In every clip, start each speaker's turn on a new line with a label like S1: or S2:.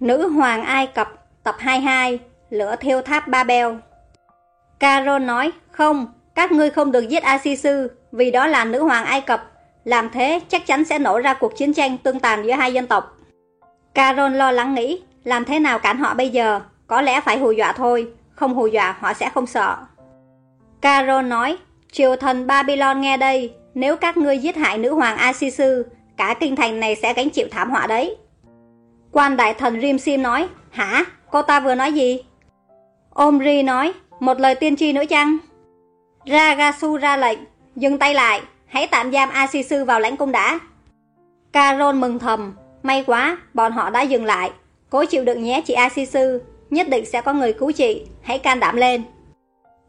S1: Nữ hoàng Ai Cập tập 22 Lửa thiêu tháp ba Babel. Caron nói Không, các ngươi không được giết Asisu vì đó là nữ hoàng Ai Cập. Làm thế chắc chắn sẽ nổ ra cuộc chiến tranh tương tàn giữa hai dân tộc. Caron lo lắng nghĩ làm thế nào cản họ bây giờ? Có lẽ phải hù dọa thôi không hù dọa họ sẽ không sợ. Caron nói triều thần Babylon nghe đây nếu các ngươi giết hại nữ hoàng Asisu cả kinh thành này sẽ gánh chịu thảm họa đấy. Quan đại thần Rimsim nói, hả, cô ta vừa nói gì? Omri nói, một lời tiên tri nữa chăng? Ragasu ra lệnh, dừng tay lại, hãy tạm giam Asisu vào lãnh cung đã. Carol mừng thầm, may quá, bọn họ đã dừng lại. Cố chịu đựng nhé chị Asisu, nhất định sẽ có người cứu chị, hãy can đảm lên.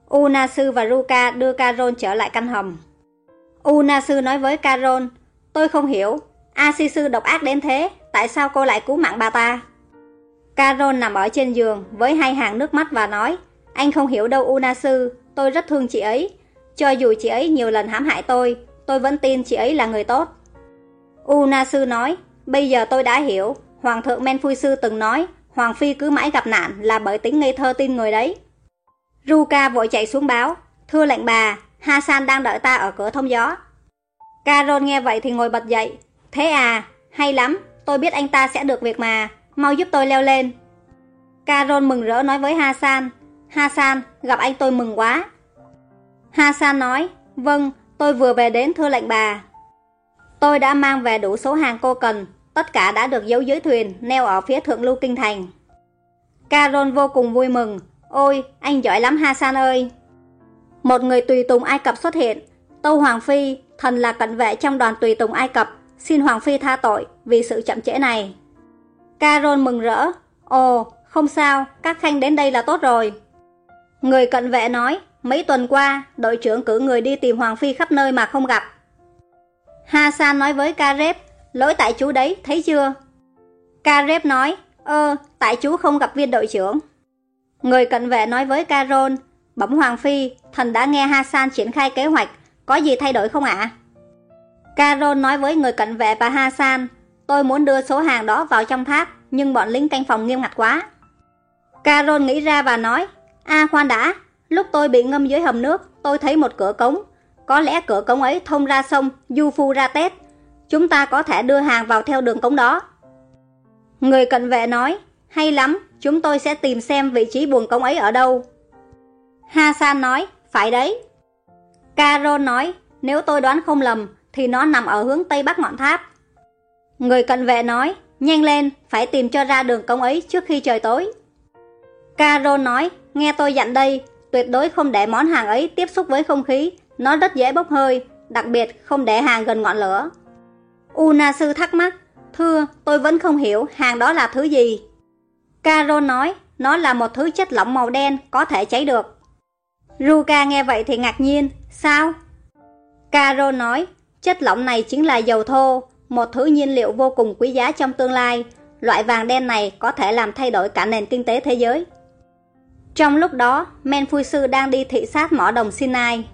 S1: Unasu và Ruka đưa Carol trở lại căn hầm. Unasu nói với Carol: tôi không hiểu, Asisu độc ác đến thế, tại sao cô lại cứu mạng bà ta? Carol nằm ở trên giường với hai hàng nước mắt và nói, anh không hiểu đâu Unasu, tôi rất thương chị ấy. Cho dù chị ấy nhiều lần hãm hại tôi, tôi vẫn tin chị ấy là người tốt. Unasu nói, bây giờ tôi đã hiểu, Hoàng thượng Men Sư từng nói, Hoàng Phi cứ mãi gặp nạn là bởi tính ngây thơ tin người đấy. Ruka vội chạy xuống báo, thưa lệnh bà, Hasan đang đợi ta ở cửa thông gió. Carol nghe vậy thì ngồi bật dậy, thế à, hay lắm, tôi biết anh ta sẽ được việc mà, mau giúp tôi leo lên. Carol mừng rỡ nói với Hasan, Hasan, gặp anh tôi mừng quá. Hasan nói, vâng, tôi vừa về đến thưa lệnh bà. Tôi đã mang về đủ số hàng cô cần, tất cả đã được giấu dưới thuyền, neo ở phía thượng lưu kinh thành. Carol vô cùng vui mừng, ôi, anh giỏi lắm Hasan ơi. Một người tùy tùng Ai Cập xuất hiện, Tâu Hoàng Phi, thần là cận vệ trong đoàn tùy tùng Ai Cập, xin Hoàng Phi tha tội vì sự chậm trễ này. Carol mừng rỡ, ồ, không sao, các khanh đến đây là tốt rồi. Người cận vệ nói, mấy tuần qua, đội trưởng cử người đi tìm Hoàng Phi khắp nơi mà không gặp. Hassan nói với Karep, lỗi tại chú đấy, thấy chưa? Karep nói, ơ, tại chú không gặp viên đội trưởng. Người cận vệ nói với Carol, bẩm Hoàng Phi, thần đã nghe Hassan triển khai kế hoạch, có gì thay đổi không ạ? Carol nói với người cận vệ và Hassan, tôi muốn đưa số hàng đó vào trong tháp, nhưng bọn lính canh phòng nghiêm ngặt quá. Carol nghĩ ra và nói, a khoan đã, lúc tôi bị ngâm dưới hầm nước, tôi thấy một cửa cống. Có lẽ cửa cống ấy thông ra sông Yufu ra Tết. Chúng ta có thể đưa hàng vào theo đường cống đó. Người cận vệ nói, hay lắm, chúng tôi sẽ tìm xem vị trí buồng cống ấy ở đâu. Hasan nói, phải đấy. Carol nói, nếu tôi đoán không lầm, thì nó nằm ở hướng tây bắc ngọn tháp. Người cận vệ nói, nhanh lên, phải tìm cho ra đường cống ấy trước khi trời tối. caro nói, nghe tôi dặn đây, tuyệt đối không để món hàng ấy tiếp xúc với không khí, nó rất dễ bốc hơi, đặc biệt không để hàng gần ngọn lửa. Una sư thắc mắc, thưa, tôi vẫn không hiểu hàng đó là thứ gì. caro nói, nó là một thứ chất lỏng màu đen có thể cháy được. Ruka nghe vậy thì ngạc nhiên, sao? caro nói, Chất lỏng này chính là dầu thô, một thứ nhiên liệu vô cùng quý giá trong tương lai. Loại vàng đen này có thể làm thay đổi cả nền kinh tế thế giới. Trong lúc đó, Men Sư đang đi thị sát mỏ đồng Sinai.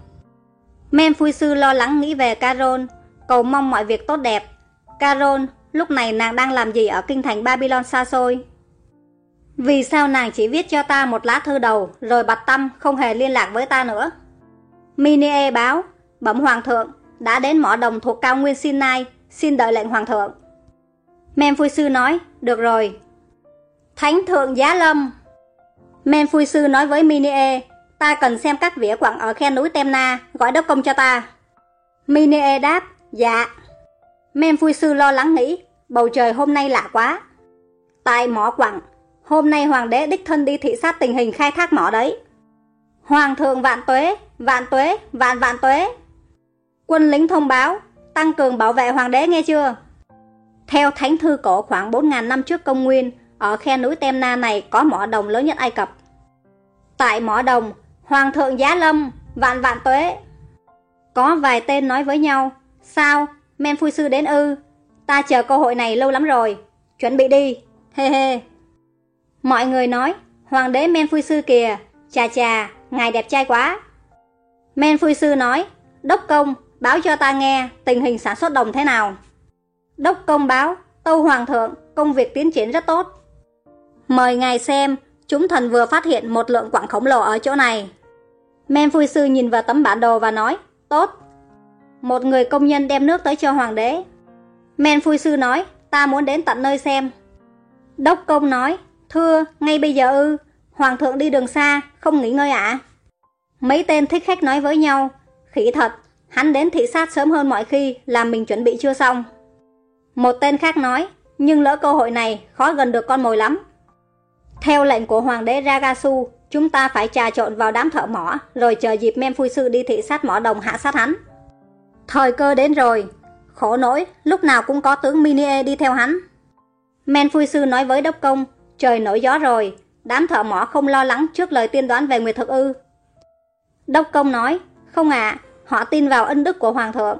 S1: Men Sư lo lắng nghĩ về Carol, cầu mong mọi việc tốt đẹp. Carol, lúc này nàng đang làm gì ở kinh thành Babylon xa xôi? Vì sao nàng chỉ viết cho ta một lá thư đầu rồi bặt tâm không hề liên lạc với ta nữa? Minie báo, bẩm hoàng thượng, đã đến mỏ đồng thuộc cao nguyên Sinai, xin đợi lệnh hoàng thượng. Men Phui Sư nói, được rồi. Thánh thượng giá lâm. Men Phui Sư nói với Minie, ta cần xem các vỉa quặng ở khe núi Temna, gọi đốc công cho ta. Minie đáp, dạ. Men Phui Sư lo lắng nghĩ, bầu trời hôm nay lạ quá. Tại mỏ quặng, hôm nay hoàng đế đích thân đi thị sát tình hình khai thác mỏ đấy. Hoàng thượng vạn tuế, vạn tuế, vạn vạn tuế. Quân lính thông báo, tăng cường bảo vệ hoàng đế nghe chưa? Theo thánh thư cổ khoảng 4.000 năm trước công nguyên, ở khe núi Temna này có mỏ đồng lớn nhất Ai Cập. Tại mỏ đồng, Hoàng thượng Giá Lâm, vạn vạn tuế. Có vài tên nói với nhau, sao, men phu sư đến ư, ta chờ cơ hội này lâu lắm rồi, chuẩn bị đi, hê hê. Mọi người nói, Hoàng đế men phu sư kìa, chà chà, ngài đẹp trai quá. Men phu sư nói, đốc công, báo cho ta nghe tình hình sản xuất đồng thế nào. Đốc công báo, Tâu Hoàng thượng, công việc tiến triển rất tốt. Mời ngài xem, chúng thần vừa phát hiện một lượng quặng khổng lồ ở chỗ này. Men Phui Sư nhìn vào tấm bản đồ và nói, tốt. Một người công nhân đem nước tới cho hoàng đế. Men Phui Sư nói, ta muốn đến tận nơi xem. Đốc công nói, thưa, ngay bây giờ ư, hoàng thượng đi đường xa, không nghỉ ngơi ạ. Mấy tên thích khách nói với nhau, khỉ thật, hắn đến thị sát sớm hơn mọi khi, làm mình chuẩn bị chưa xong. Một tên khác nói, nhưng lỡ cơ hội này, khó gần được con mồi lắm. Theo lệnh của hoàng đế Ragasu, chúng ta phải trà trộn vào đám thợ mỏ, rồi chờ dịp men sư đi thị sát mỏ đồng hạ sát hắn. Thời cơ đến rồi, khổ nỗi, lúc nào cũng có tướng Minie đi theo hắn. Men sư nói với đốc công, trời nổi gió rồi, đám thợ mỏ không lo lắng trước lời tiên đoán về Nguyệt Thực ư. Đốc công nói, không ạ, họ tin vào ân đức của Hoàng thượng.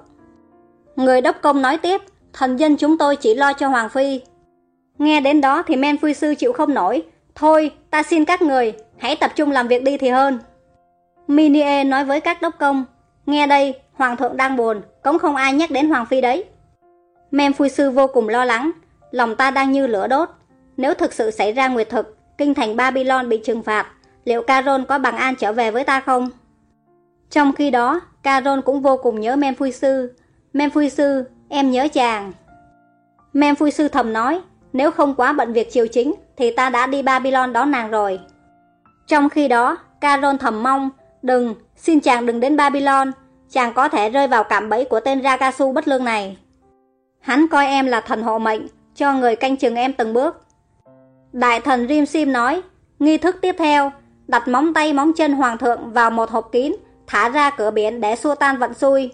S1: Người đốc công nói tiếp, thần dân chúng tôi chỉ lo cho Hoàng Phi. Nghe đến đó thì men phu sư chịu không nổi, thôi ta xin các người, hãy tập trung làm việc đi thì hơn. Minie nói với các đốc công, nghe đây, Hoàng thượng đang buồn, cũng không ai nhắc đến Hoàng Phi đấy. Men phu sư vô cùng lo lắng, lòng ta đang như lửa đốt. Nếu thực sự xảy ra nguyệt thực, kinh thành Babylon bị trừng phạt, liệu Caron có bằng an trở về với ta không? Trong khi đó, Caron cũng vô cùng nhớ Memphui Sư. Memphui Sư, em nhớ chàng. Memphui Sư thầm nói, nếu không quá bận việc triều chính, thì ta đã đi Babylon đón nàng rồi. Trong khi đó, Caron thầm mong, đừng, xin chàng đừng đến Babylon, chàng có thể rơi vào cạm bẫy của tên Ragasu bất lương này. Hắn coi em là thần hộ mệnh, cho người canh chừng em từng bước. Đại thần Rim Sim nói, nghi thức tiếp theo, đặt móng tay móng chân hoàng thượng vào một hộp kín, thả ra cửa biển để xua tan vận xui.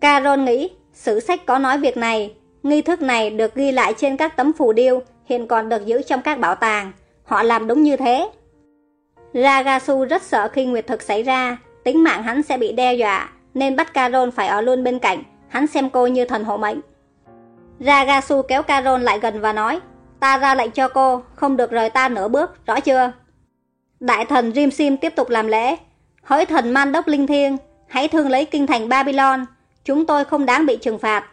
S1: Caron nghĩ, sử sách có nói việc này, nghi thức này được ghi lại trên các tấm phù điêu, hiện còn được giữ trong các bảo tàng. Họ làm đúng như thế. Ragasu rất sợ khi nguyệt thực xảy ra, tính mạng hắn sẽ bị đe dọa, nên bắt Caron phải ở luôn bên cạnh, hắn xem cô như thần hộ mệnh. Ragasu kéo Caron lại gần và nói, ta ra lệnh cho cô, không được rời ta nửa bước, rõ chưa? Đại thần Rimsim tiếp tục làm lễ, hỡi thần man đốc linh thiêng, hãy thương lấy kinh thành Babylon, chúng tôi không đáng bị trừng phạt.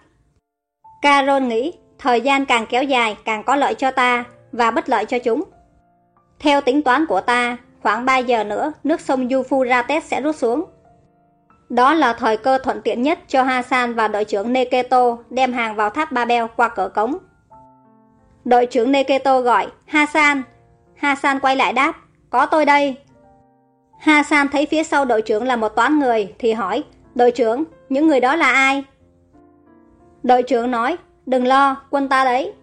S1: Caron nghĩ, thời gian càng kéo dài càng có lợi cho ta và bất lợi cho chúng. Theo tính toán của ta, khoảng 3 giờ nữa, nước sông Euphrates sẽ rút xuống. Đó là thời cơ thuận tiện nhất cho Hassan và đội trưởng Neketo đem hàng vào tháp Babel qua cửa cống. Đội trưởng Neketo gọi, Hassan. Hassan quay lại đáp, có tôi đây. Ha San thấy phía sau đội trưởng là một toán người thì hỏi, đội trưởng, những người đó là ai? Đội trưởng nói, đừng lo, quân ta đấy.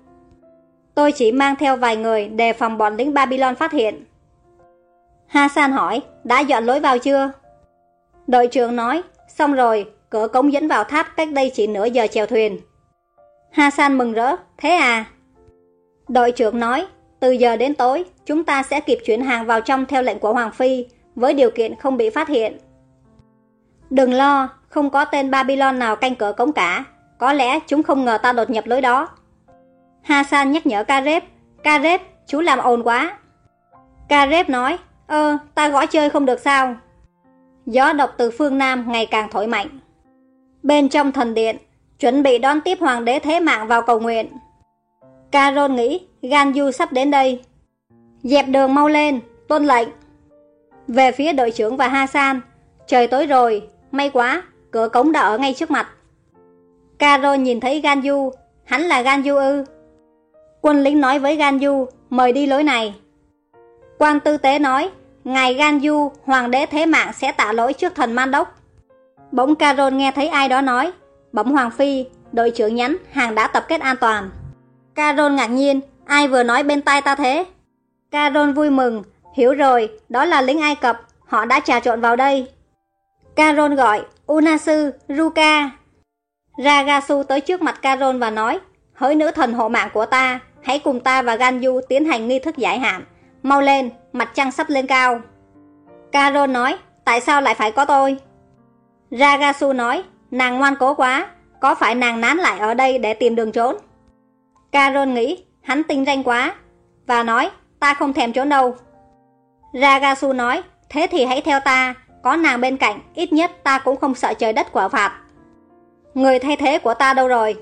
S1: Tôi chỉ mang theo vài người đề phòng bọn lính Babylon phát hiện. Ha San hỏi, đã dọn lối vào chưa? Đội trưởng nói, xong rồi, cửa cống dẫn vào tháp cách đây chỉ nửa giờ chèo thuyền. Ha San mừng rỡ, thế à? Đội trưởng nói, từ giờ đến tối, chúng ta sẽ kịp chuyển hàng vào trong theo lệnh của Hoàng Phi, với điều kiện không bị phát hiện. Đừng lo, không có tên Babylon nào canh cửa cống cả, có lẽ chúng không ngờ ta đột nhập lối đó. Hasan nhắc nhở Kareb, Kareb, chú làm ồn quá. Kareb nói, ơ, ta gõ chơi không được sao? Gió độc từ phương Nam ngày càng thổi mạnh. Bên trong thần điện, chuẩn bị đón tiếp hoàng đế thế mạng vào cầu nguyện. Caron nghĩ Ganyu sắp đến đây. Dẹp đường mau lên, tuân lệnh. Về phía đội trưởng và Hasan, trời tối rồi, may quá, cửa cống đã ở ngay trước mặt. Caron nhìn thấy Ganju, hắn là Ganju ư. Quân lính nói với Ganju, mời đi lối này. Quan tư tế nói, Ngài Ganju, hoàng đế thế mạng sẽ tạ lỗi trước thần man đốc. Bỗng Caron nghe thấy ai đó nói, bỗng Hoàng Phi, đội trưởng nhắn, hàng đã tập kết an toàn. Caron ngạc nhiên, ai vừa nói bên tai ta thế? Caron vui mừng, hiểu rồi, đó là lính Ai Cập, họ đã trà trộn vào đây. Caron gọi, Unasu, Ruka. Ragasu tới trước mặt Caron và nói, hỡi nữ thần hộ mạng của ta, hãy cùng ta và Ganyu tiến hành nghi thức giải hạn. Mau lên, mặt trăng sắp lên cao. Caron nói, tại sao lại phải có tôi? Ragasu nói, nàng ngoan cố quá, có phải nàng nán lại ở đây để tìm đường trốn? Caron nghĩ, hắn tinh ranh quá, và nói, ta không thèm trốn đâu. Ragasu nói, thế thì hãy theo ta, có nàng bên cạnh, ít nhất ta cũng không sợ trời đất quả phạt. Người thay thế của ta đâu rồi?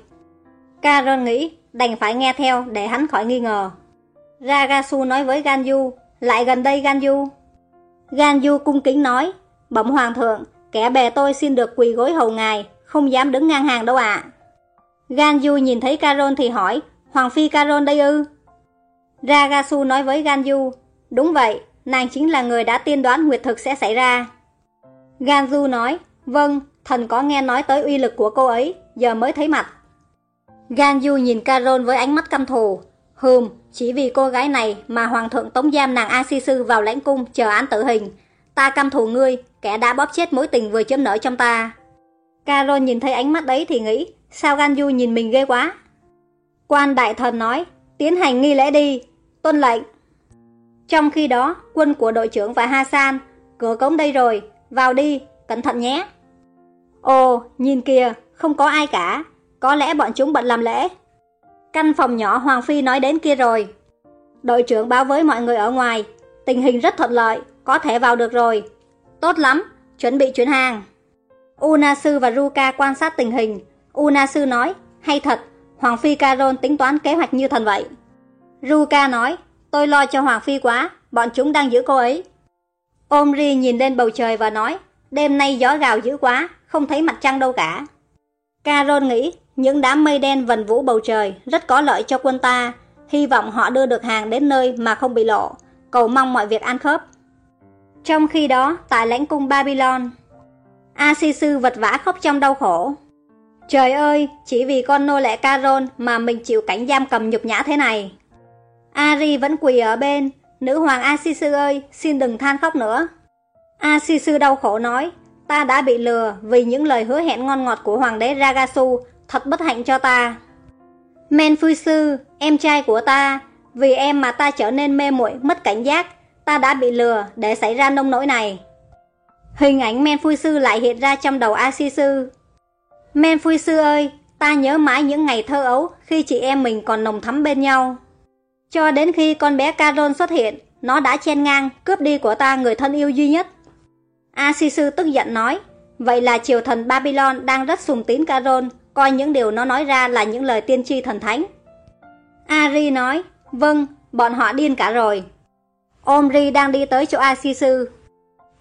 S1: Caron nghĩ, đành phải nghe theo để hắn khỏi nghi ngờ. Ragasu nói với Ganyu, lại gần đây Ganyu. Ganyu cung kính nói, bẩm hoàng thượng, kẻ bè tôi xin được quỳ gối hầu ngài, không dám đứng ngang hàng đâu ạ. À. Ganyu nhìn thấy Caron thì hỏi, Hoàng phi Caron đây ư? Ragasu nói với Ganyu, đúng vậy, nàng chính là người đã tiên đoán nguyệt thực sẽ xảy ra. Ganyu nói, vâng, thần có nghe nói tới uy lực của cô ấy, giờ mới thấy mặt. Ganyu nhìn Caron với ánh mắt căm thù. Hừm, chỉ vì cô gái này mà hoàng thượng tống giam nàng A Si Sư vào lãnh cung chờ án tử hình. Ta căm thù ngươi, kẻ đã bóp chết mối tình vừa chớm nở trong ta. Caron nhìn thấy ánh mắt đấy thì nghĩ, sao Ganyu nhìn mình ghê quá. Quan đại thần nói, tiến hành nghi lễ đi, tuân lệnh. Trong khi đó, quân của đội trưởng và Hasan, cửa cống đây rồi, vào đi, cẩn thận nhé. Ồ, nhìn kìa, không có ai cả, có lẽ bọn chúng bận làm lễ. Căn phòng nhỏ Hoàng Phi nói đến kia rồi. Đội trưởng báo với mọi người ở ngoài, tình hình rất thuận lợi, có thể vào được rồi. Tốt lắm, chuẩn bị chuyển hàng. Unasu và Ruka quan sát tình hình. Unasu nói, hay thật, Hoàng Phi Caron tính toán kế hoạch như thần vậy. Ruka nói, tôi lo cho Hoàng Phi quá, bọn chúng đang giữ cô ấy. Omri nhìn lên bầu trời và nói, đêm nay gió gào dữ quá, không thấy mặt trăng đâu cả. carol nghĩ, những đám mây đen vần vũ bầu trời rất có lợi cho quân ta, hy vọng họ đưa được hàng đến nơi mà không bị lộ, cầu mong mọi việc ăn khớp. Trong khi đó, tại lãnh cung Babylon, Asisu vật vã khóc trong đau khổ. Trời ơi, chỉ vì con nô lệ carol mà mình chịu cảnh giam cầm nhục nhã thế này. Ari vẫn quỳ ở bên, nữ hoàng Asisu ơi, xin đừng than khóc nữa. Asisu đau khổ nói, ta đã bị lừa vì những lời hứa hẹn ngon ngọt của hoàng đế Ragasu, thật bất hạnh cho ta. Menfuisu, em trai của ta, vì em mà ta trở nên mê muội mất cảnh giác, ta đã bị lừa để xảy ra nông nỗi này. Hình ảnh Menfuisu lại hiện ra trong đầu Asisu. Menfuisu ơi, ta nhớ mãi những ngày thơ ấu khi chị em mình còn nồng thắm bên nhau. Cho đến khi con bé Carol xuất hiện, nó đã chen ngang, cướp đi của ta người thân yêu duy nhất. Asisu tức giận nói, vậy là triều thần Babylon đang rất sùng tín Carol, coi những điều nó nói ra là những lời tiên tri thần thánh. Ari nói, vâng, bọn họ điên cả rồi. Omri đang đi tới chỗ Asisu.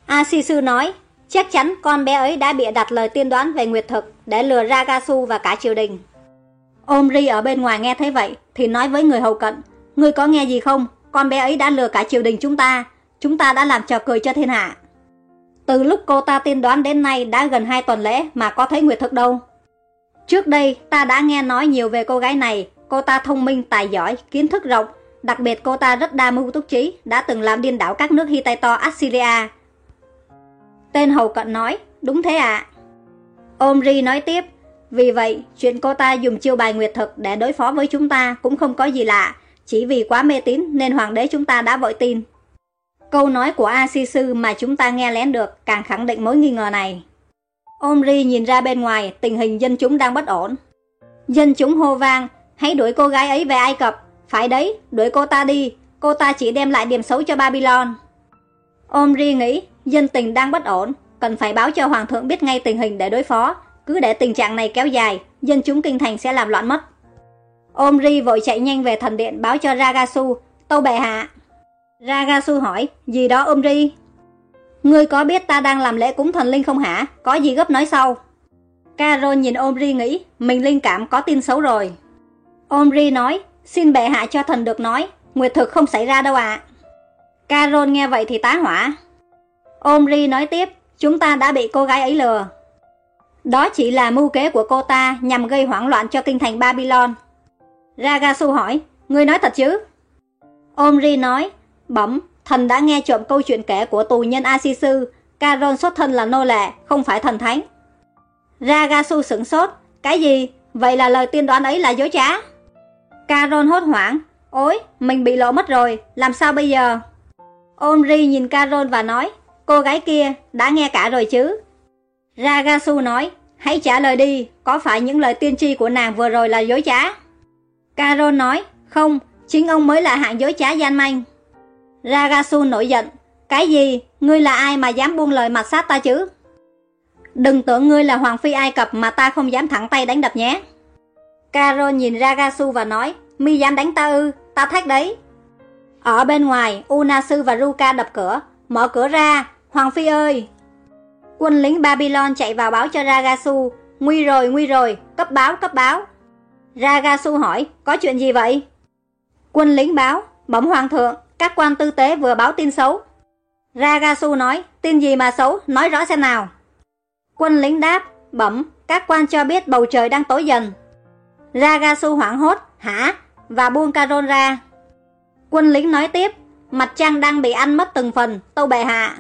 S1: Asisu nói, chắc chắn con bé ấy đã bịa đặt lời tiên đoán về nguyệt thực để lừa Ragasu và cả triều đình. Omri ở bên ngoài nghe thấy vậy thì nói với người hầu cận, ngươi có nghe gì không? Con bé ấy đã lừa cả triều đình chúng ta, chúng ta đã làm trò cười cho thiên hạ. Từ lúc cô ta tiên đoán đến nay đã gần hai tuần lễ mà có thấy nguyệt thực đâu. Trước đây ta đã nghe nói nhiều về cô gái này, cô ta thông minh, tài giỏi, kiến thức rộng, đặc biệt cô ta rất đa mưu túc trí, đã từng làm điên đảo các nước Hittite Assyria. Tên hầu cận nói, đúng thế ạ. À. Omri nói tiếp, vì vậy, chuyện cô ta dùng chiêu bài nguyệt thực để đối phó với chúng ta cũng không có gì lạ, chỉ vì quá mê tín nên hoàng đế chúng ta đã vội tin. Câu nói của A Si Sư mà chúng ta nghe lén được càng khẳng định mối nghi ngờ này. Omri nhìn ra bên ngoài, tình hình dân chúng đang bất ổn. Dân chúng hô vang, hãy đuổi cô gái ấy về Ai Cập. Phải đấy, đuổi cô ta đi, cô ta chỉ đem lại điểm xấu cho Babylon. Omri nghĩ, dân tình đang bất ổn, cần phải báo cho Hoàng thượng biết ngay tình hình để đối phó. Cứ để tình trạng này kéo dài, dân chúng kinh thành sẽ làm loạn mất. Omri vội chạy nhanh về thần điện báo cho Ragasu, tâu bệ hạ. Ragasu hỏi, gì đó Omri? Ngươi có biết ta đang làm lễ cúng thần linh không hả? Có gì gấp nói sau. Carol nhìn Omri nghĩ, mình linh cảm có tin xấu rồi. Omri nói, xin bệ hạ cho thần được nói, nguyệt thực không xảy ra đâu ạ. À. Carol nghe vậy thì tá hỏa. Omri nói tiếp, chúng ta đã bị cô gái ấy lừa. Đó chỉ là mưu kế của cô ta nhằm gây hoảng loạn cho kinh thành Babylon. Ragasu hỏi, ngươi nói thật chứ? Omri nói, bẩm, Thần đã nghe trộm câu chuyện kể của tù nhân Asisu, Caron xuất thân là nô lệ, không phải thần thánh. Ragasu sửng sốt, cái gì? Vậy là lời tiên đoán ấy là dối trá. Caron hốt hoảng, ôi, mình bị lộ mất rồi, làm sao bây giờ? Omri nhìn Caron và nói, cô gái kia, đã nghe cả rồi chứ? Ragasu nói, hãy trả lời đi, có phải những lời tiên tri của nàng vừa rồi là dối trá? Caro nói, không, chính ông mới là hạng dối trá gian manh. Ragasu nổi giận. Cái gì? Ngươi là ai mà dám buông lời mặt sát ta chứ? Đừng tưởng ngươi là Hoàng Phi Ai Cập mà ta không dám thẳng tay đánh đập nhé. Carol nhìn Ragasu và nói, mi dám đánh ta ư, ta thách đấy. Ở bên ngoài, Unasu và Ruka đập cửa. Mở cửa ra, Hoàng Phi ơi! Quân lính Babylon chạy vào báo cho Ragasu. Nguy rồi, nguy rồi, cấp báo, cấp báo. Ragasu hỏi, có chuyện gì vậy? Quân lính báo, bẩm hoàng thượng, các quan tư tế vừa báo tin xấu. Ragasu nói, tin gì mà xấu, nói rõ xem nào. Quân lính đáp, bẩm, các quan cho biết bầu trời đang tối dần. Ragasu hoảng hốt, hả? Và buông Caron ra. Quân lính nói tiếp, mặt trăng đang bị ăn mất từng phần, tâu bệ hạ.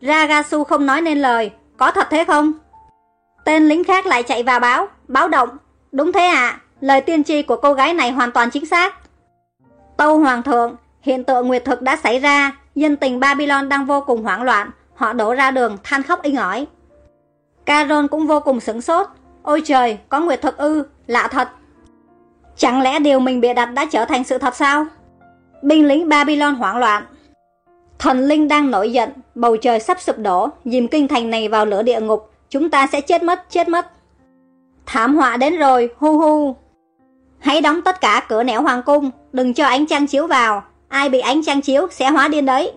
S1: Ragasu không nói nên lời, có thật thế không? Tên lính khác lại chạy vào báo, báo động. Đúng thế ạ, lời tiên tri của cô gái này hoàn toàn chính xác. Tâu Hoàng thượng, hiện tượng nguyệt thực đã xảy ra, dân tình Babylon đang vô cùng hoảng loạn, họ đổ ra đường than khóc inh ỏi. Caron cũng vô cùng sửng sốt, ôi trời, có nguyệt thực ư, lạ thật. Chẳng lẽ điều mình bịa đặt đã trở thành sự thật sao? Binh lính Babylon hoảng loạn. Thần linh đang nổi giận, bầu trời sắp sụp đổ, dìm kinh thành này vào lửa địa ngục, chúng ta sẽ chết mất, chết mất. Thảm họa đến rồi, hu hu. Hãy đóng tất cả cửa nẻo hoàng cung, đừng cho ánh trăng chiếu vào, ai bị ánh trăng chiếu sẽ hóa điên đấy.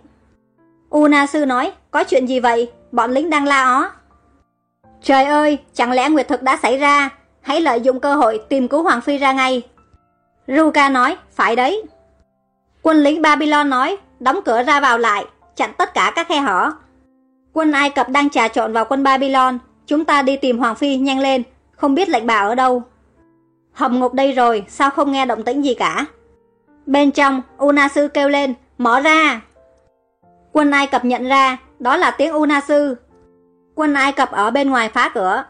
S1: Una sư nói, có chuyện gì vậy? Bọn lính đang la ó. Trời ơi, chẳng lẽ nguyệt thực đã xảy ra? Hãy lợi dụng cơ hội tìm cứu Hoàng Phi ra ngay. Ruka nói, phải đấy. Quân lính Babylon nói, đóng cửa ra vào lại, chặn tất cả các khe hở. Quân Ai Cập đang trà trộn vào quân Babylon, chúng ta đi tìm Hoàng Phi nhanh lên, không biết lệnh bà ở đâu. Hầm ngục đây rồi, sao không nghe động tĩnh gì cả? Bên trong, Unasu kêu lên, mở ra! Quân Ai Cập nhận ra, đó là tiếng Unasu. Quân Ai Cập ở bên ngoài phá cửa.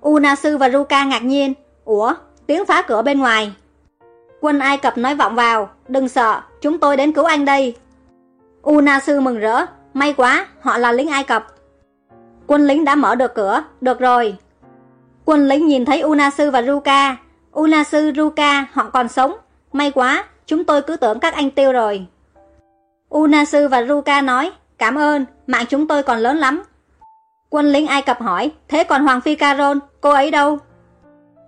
S1: Unasu và Ruka ngạc nhiên, ủa, tiếng phá cửa bên ngoài. Quân Ai Cập nói vọng vào, đừng sợ, chúng tôi đến cứu anh đây. Unasu mừng rỡ, may quá, họ là lính Ai Cập. Quân lính đã mở được cửa, được rồi. Quân lính nhìn thấy Unasu và Ruka. Unasu, Ruka, họ còn sống. May quá, chúng tôi cứ tưởng các anh tiêu rồi. Unasu và Ruka nói, cảm ơn, mạng chúng tôi còn lớn lắm. Quân lính Ai Cập hỏi, thế còn Hoàng Phi Caron, cô ấy đâu?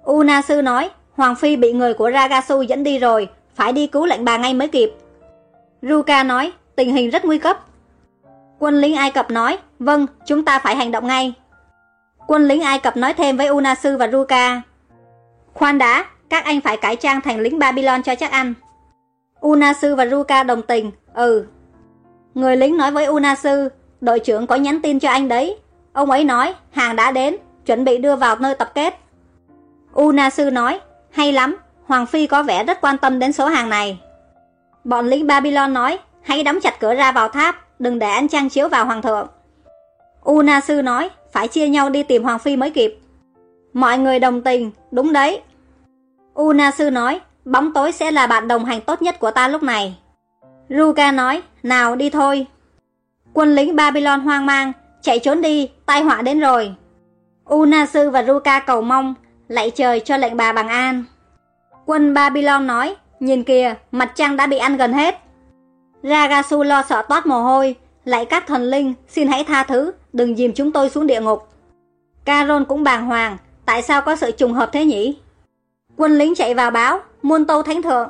S1: Unasu nói, Hoàng Phi bị người của Ragasu dẫn đi rồi, phải đi cứu lệnh bà ngay mới kịp. Ruka nói, tình hình rất nguy cấp. Quân lính Ai Cập nói, vâng, chúng ta phải hành động ngay. Quân lính Ai Cập nói thêm với Unasu và Ruka. Khoan đã, các anh phải cải trang thành lính Babylon cho chắc ăn. Unasu và Ruka đồng tình, ừ. Người lính nói với Unasu, đội trưởng có nhắn tin cho anh đấy. Ông ấy nói, hàng đã đến, chuẩn bị đưa vào nơi tập kết. Unasu nói, hay lắm, Hoàng Phi có vẻ rất quan tâm đến số hàng này. Bọn lính Babylon nói, hãy đóng chặt cửa ra vào tháp, đừng để ánh trăng chiếu vào hoàng thượng. Unasu nói, phải chia nhau đi tìm Hoàng Phi mới kịp. Mọi người đồng tình, đúng đấy. Unasu nói, bóng tối sẽ là bạn đồng hành tốt nhất của ta lúc này. Ruka nói, nào đi thôi. Quân lính Babylon hoang mang, chạy trốn đi, tai họa đến rồi. Unasu và Ruka cầu mong, lạy trời cho lệnh bà bằng an. Quân Babylon nói, nhìn kìa, mặt trăng đã bị ăn gần hết. Ragasu lo sợ toát mồ hôi, lạy các thần linh, xin hãy tha thứ, đừng dìm chúng tôi xuống địa ngục. Caron cũng bàng hoàng, tại sao có sự trùng hợp thế nhỉ? Quân lính chạy vào báo, muôn tâu thánh thượng.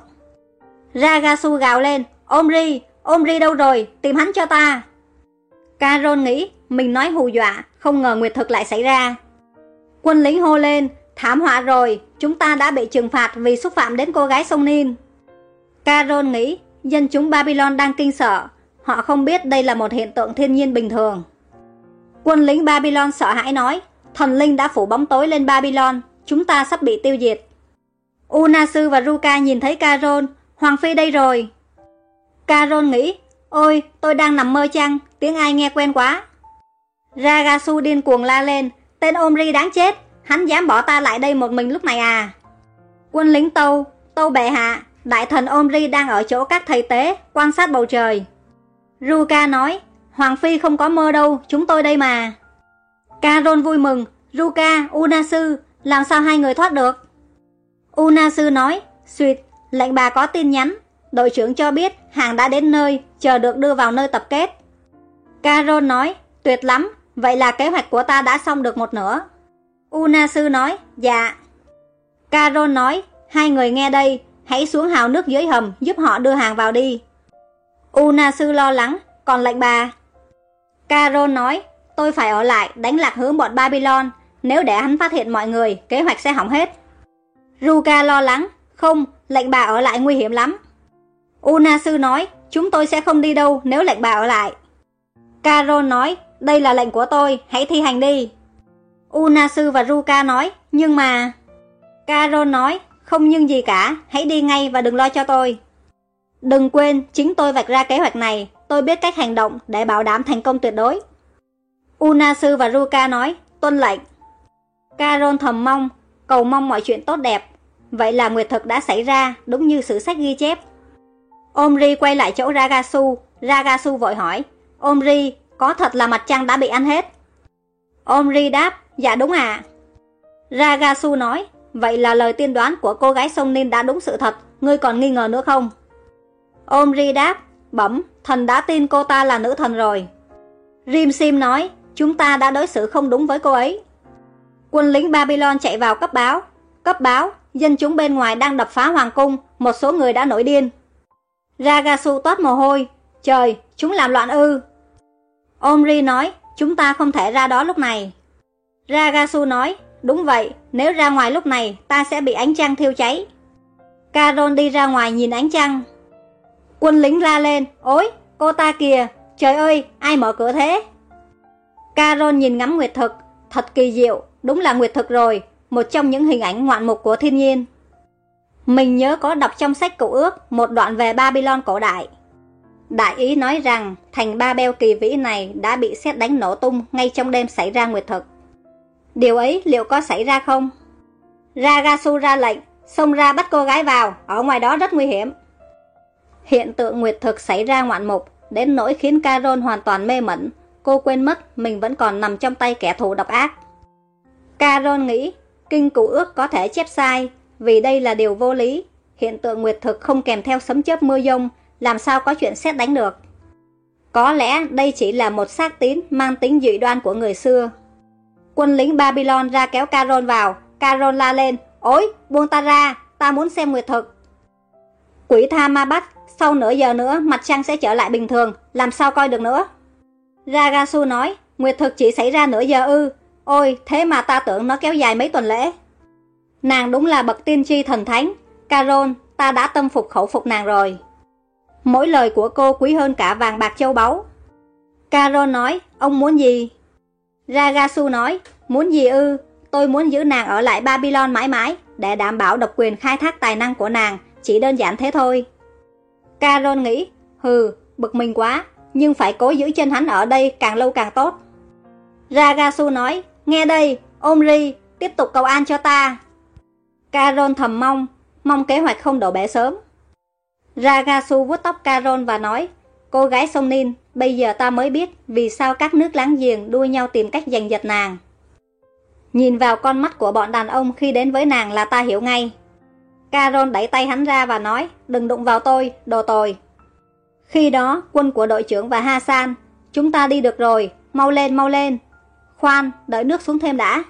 S1: Ragasu gào lên, Omri, Omri đâu rồi, tìm hắn cho ta. Caron nghĩ, mình nói hù dọa, không ngờ nguyệt thực lại xảy ra. Quân lính hô lên, thảm họa rồi, chúng ta đã bị trừng phạt vì xúc phạm đến cô gái sông Nin. Caron nghĩ, dân chúng Babylon đang kinh sợ, họ không biết đây là một hiện tượng thiên nhiên bình thường. Quân lính Babylon sợ hãi nói, thần linh đã phủ bóng tối lên Babylon, chúng ta sắp bị tiêu diệt. Unasu và Ruka nhìn thấy Caron, Hoàng Phi đây rồi. Caron nghĩ, ôi, tôi đang nằm mơ chăng, tiếng ai nghe quen quá. Ragasu điên cuồng la lên, tên Omri đáng chết, hắn dám bỏ ta lại đây một mình lúc này à. Quân lính Tâu, Tâu bệ hạ, đại thần Omri đang ở chỗ các thầy tế, quan sát bầu trời. Ruka nói, Hoàng Phi không có mơ đâu, chúng tôi đây mà. Caron vui mừng, Ruka, Unasu, làm sao hai người thoát được? Unasu nói, suyệt, lệnh bà có tin nhắn, đội trưởng cho biết hàng đã đến nơi, chờ được đưa vào nơi tập kết. Caron nói, tuyệt lắm, vậy là kế hoạch của ta đã xong được một nửa. Unasu nói, dạ. Caron nói, hai người nghe đây, hãy xuống hào nước dưới hầm giúp họ đưa hàng vào đi. Unasu lo lắng, còn lệnh bà. Caron nói, tôi phải ở lại đánh lạc hướng bọn Babylon, nếu để hắn phát hiện mọi người, kế hoạch sẽ hỏng hết. Ruka lo lắng, không, lệnh bà ở lại nguy hiểm lắm. Unasu nói, chúng tôi sẽ không đi đâu nếu lệnh bà ở lại. Carol nói, đây là lệnh của tôi, hãy thi hành đi. Unasu và Ruka nói, nhưng mà... Carol nói, không nhưng gì cả, hãy đi ngay và đừng lo cho tôi. Đừng quên, chính tôi vạch ra kế hoạch này, tôi biết cách hành động để bảo đảm thành công tuyệt đối. Unasu và Ruka nói, tuân lệnh. Caron thầm mong, cầu mong mọi chuyện tốt đẹp. Vậy là nguyệt thực đã xảy ra, đúng như sử sách ghi chép. Omri quay lại chỗ Ragasu, Ragasu vội hỏi, Omri, có thật là mặt trăng đã bị ăn hết? Omri đáp, dạ đúng ạ. À. Ragasu nói, vậy là lời tiên đoán của cô gái sông Ninh đã đúng sự thật, ngươi còn nghi ngờ nữa không? Omri đáp, bẩm, thần đã tin cô ta là nữ thần rồi. Rim Sim nói, chúng ta đã đối xử không đúng với cô ấy. Quân lính Babylon chạy vào cấp báo. Cấp báo, dân chúng bên ngoài đang đập phá hoàng cung, một số người đã nổi điên. Ragasu toát mồ hôi, trời, chúng làm loạn ư. Omri nói, chúng ta không thể ra đó lúc này. Ragasu nói, đúng vậy, nếu ra ngoài lúc này, ta sẽ bị ánh trăng thiêu cháy. Caron đi ra ngoài nhìn ánh trăng. Quân lính la lên, ôi, cô ta kìa, trời ơi, ai mở cửa thế? Caron nhìn ngắm nguyệt thực, thật kỳ diệu, đúng là nguyệt thực rồi, một trong những hình ảnh ngoạn mục của thiên nhiên. Mình nhớ có đọc trong sách cựu ước một đoạn về Babylon cổ đại. Đại ý nói rằng thành Ba Beo kỳ vĩ này đã bị xét đánh nổ tung ngay trong đêm xảy ra nguyệt thực. Điều ấy liệu có xảy ra không? Ragasu ra lệnh, xông ra bắt cô gái vào, ở ngoài đó rất nguy hiểm. Hiện tượng nguyệt thực xảy ra ngoạn mục, đến nỗi khiến Caron hoàn toàn mê mẩn. Cô quên mất mình vẫn còn nằm trong tay kẻ thù độc ác. Caron nghĩ, kinh cụ ước có thể chép sai, vì đây là điều vô lý. Hiện tượng nguyệt thực không kèm theo sấm chớp mưa dông, làm sao có chuyện xét đánh được. Có lẽ đây chỉ là một xác tín mang tính dị đoan của người xưa. Quân lính Babylon ra kéo Caron vào, Caron la lên, ôi, buông ta ra, ta muốn xem nguyệt thực. Quỷ tha ma bắt, sau nửa giờ nữa mặt trăng sẽ trở lại bình thường, làm sao coi được nữa. Ragasu nói, nguyệt thực chỉ xảy ra nửa giờ ư, ôi, thế mà ta tưởng nó kéo dài mấy tuần lễ. Nàng đúng là bậc tiên tri thần thánh, Carol, ta đã tâm phục khẩu phục nàng rồi. Mỗi lời của cô quý hơn cả vàng bạc châu báu. Carol nói, ông muốn gì? Ragasu nói, muốn gì ư? Tôi muốn giữ nàng ở lại Babylon mãi mãi, để đảm bảo độc quyền khai thác tài năng của nàng, chỉ đơn giản thế thôi. Carol nghĩ, hừ, bực mình quá, nhưng phải cố giữ chân hắn ở đây càng lâu càng tốt. Ragasu nói, nghe đây, Omri, tiếp tục cầu an cho ta. Caron thầm mong, mong kế hoạch không đổ bể sớm. Ragasu vuốt tóc Caron và nói, cô gái sông Nin, bây giờ ta mới biết vì sao các nước láng giềng đua nhau tìm cách giành giật nàng. Nhìn vào con mắt của bọn đàn ông khi đến với nàng là ta hiểu ngay. Caron đẩy tay hắn ra và nói, đừng đụng vào tôi, đồ tồi. Khi đó, quân của đội trưởng và Hasan, chúng ta đi được rồi, mau lên, mau lên. Khoan, đợi nước xuống thêm đã.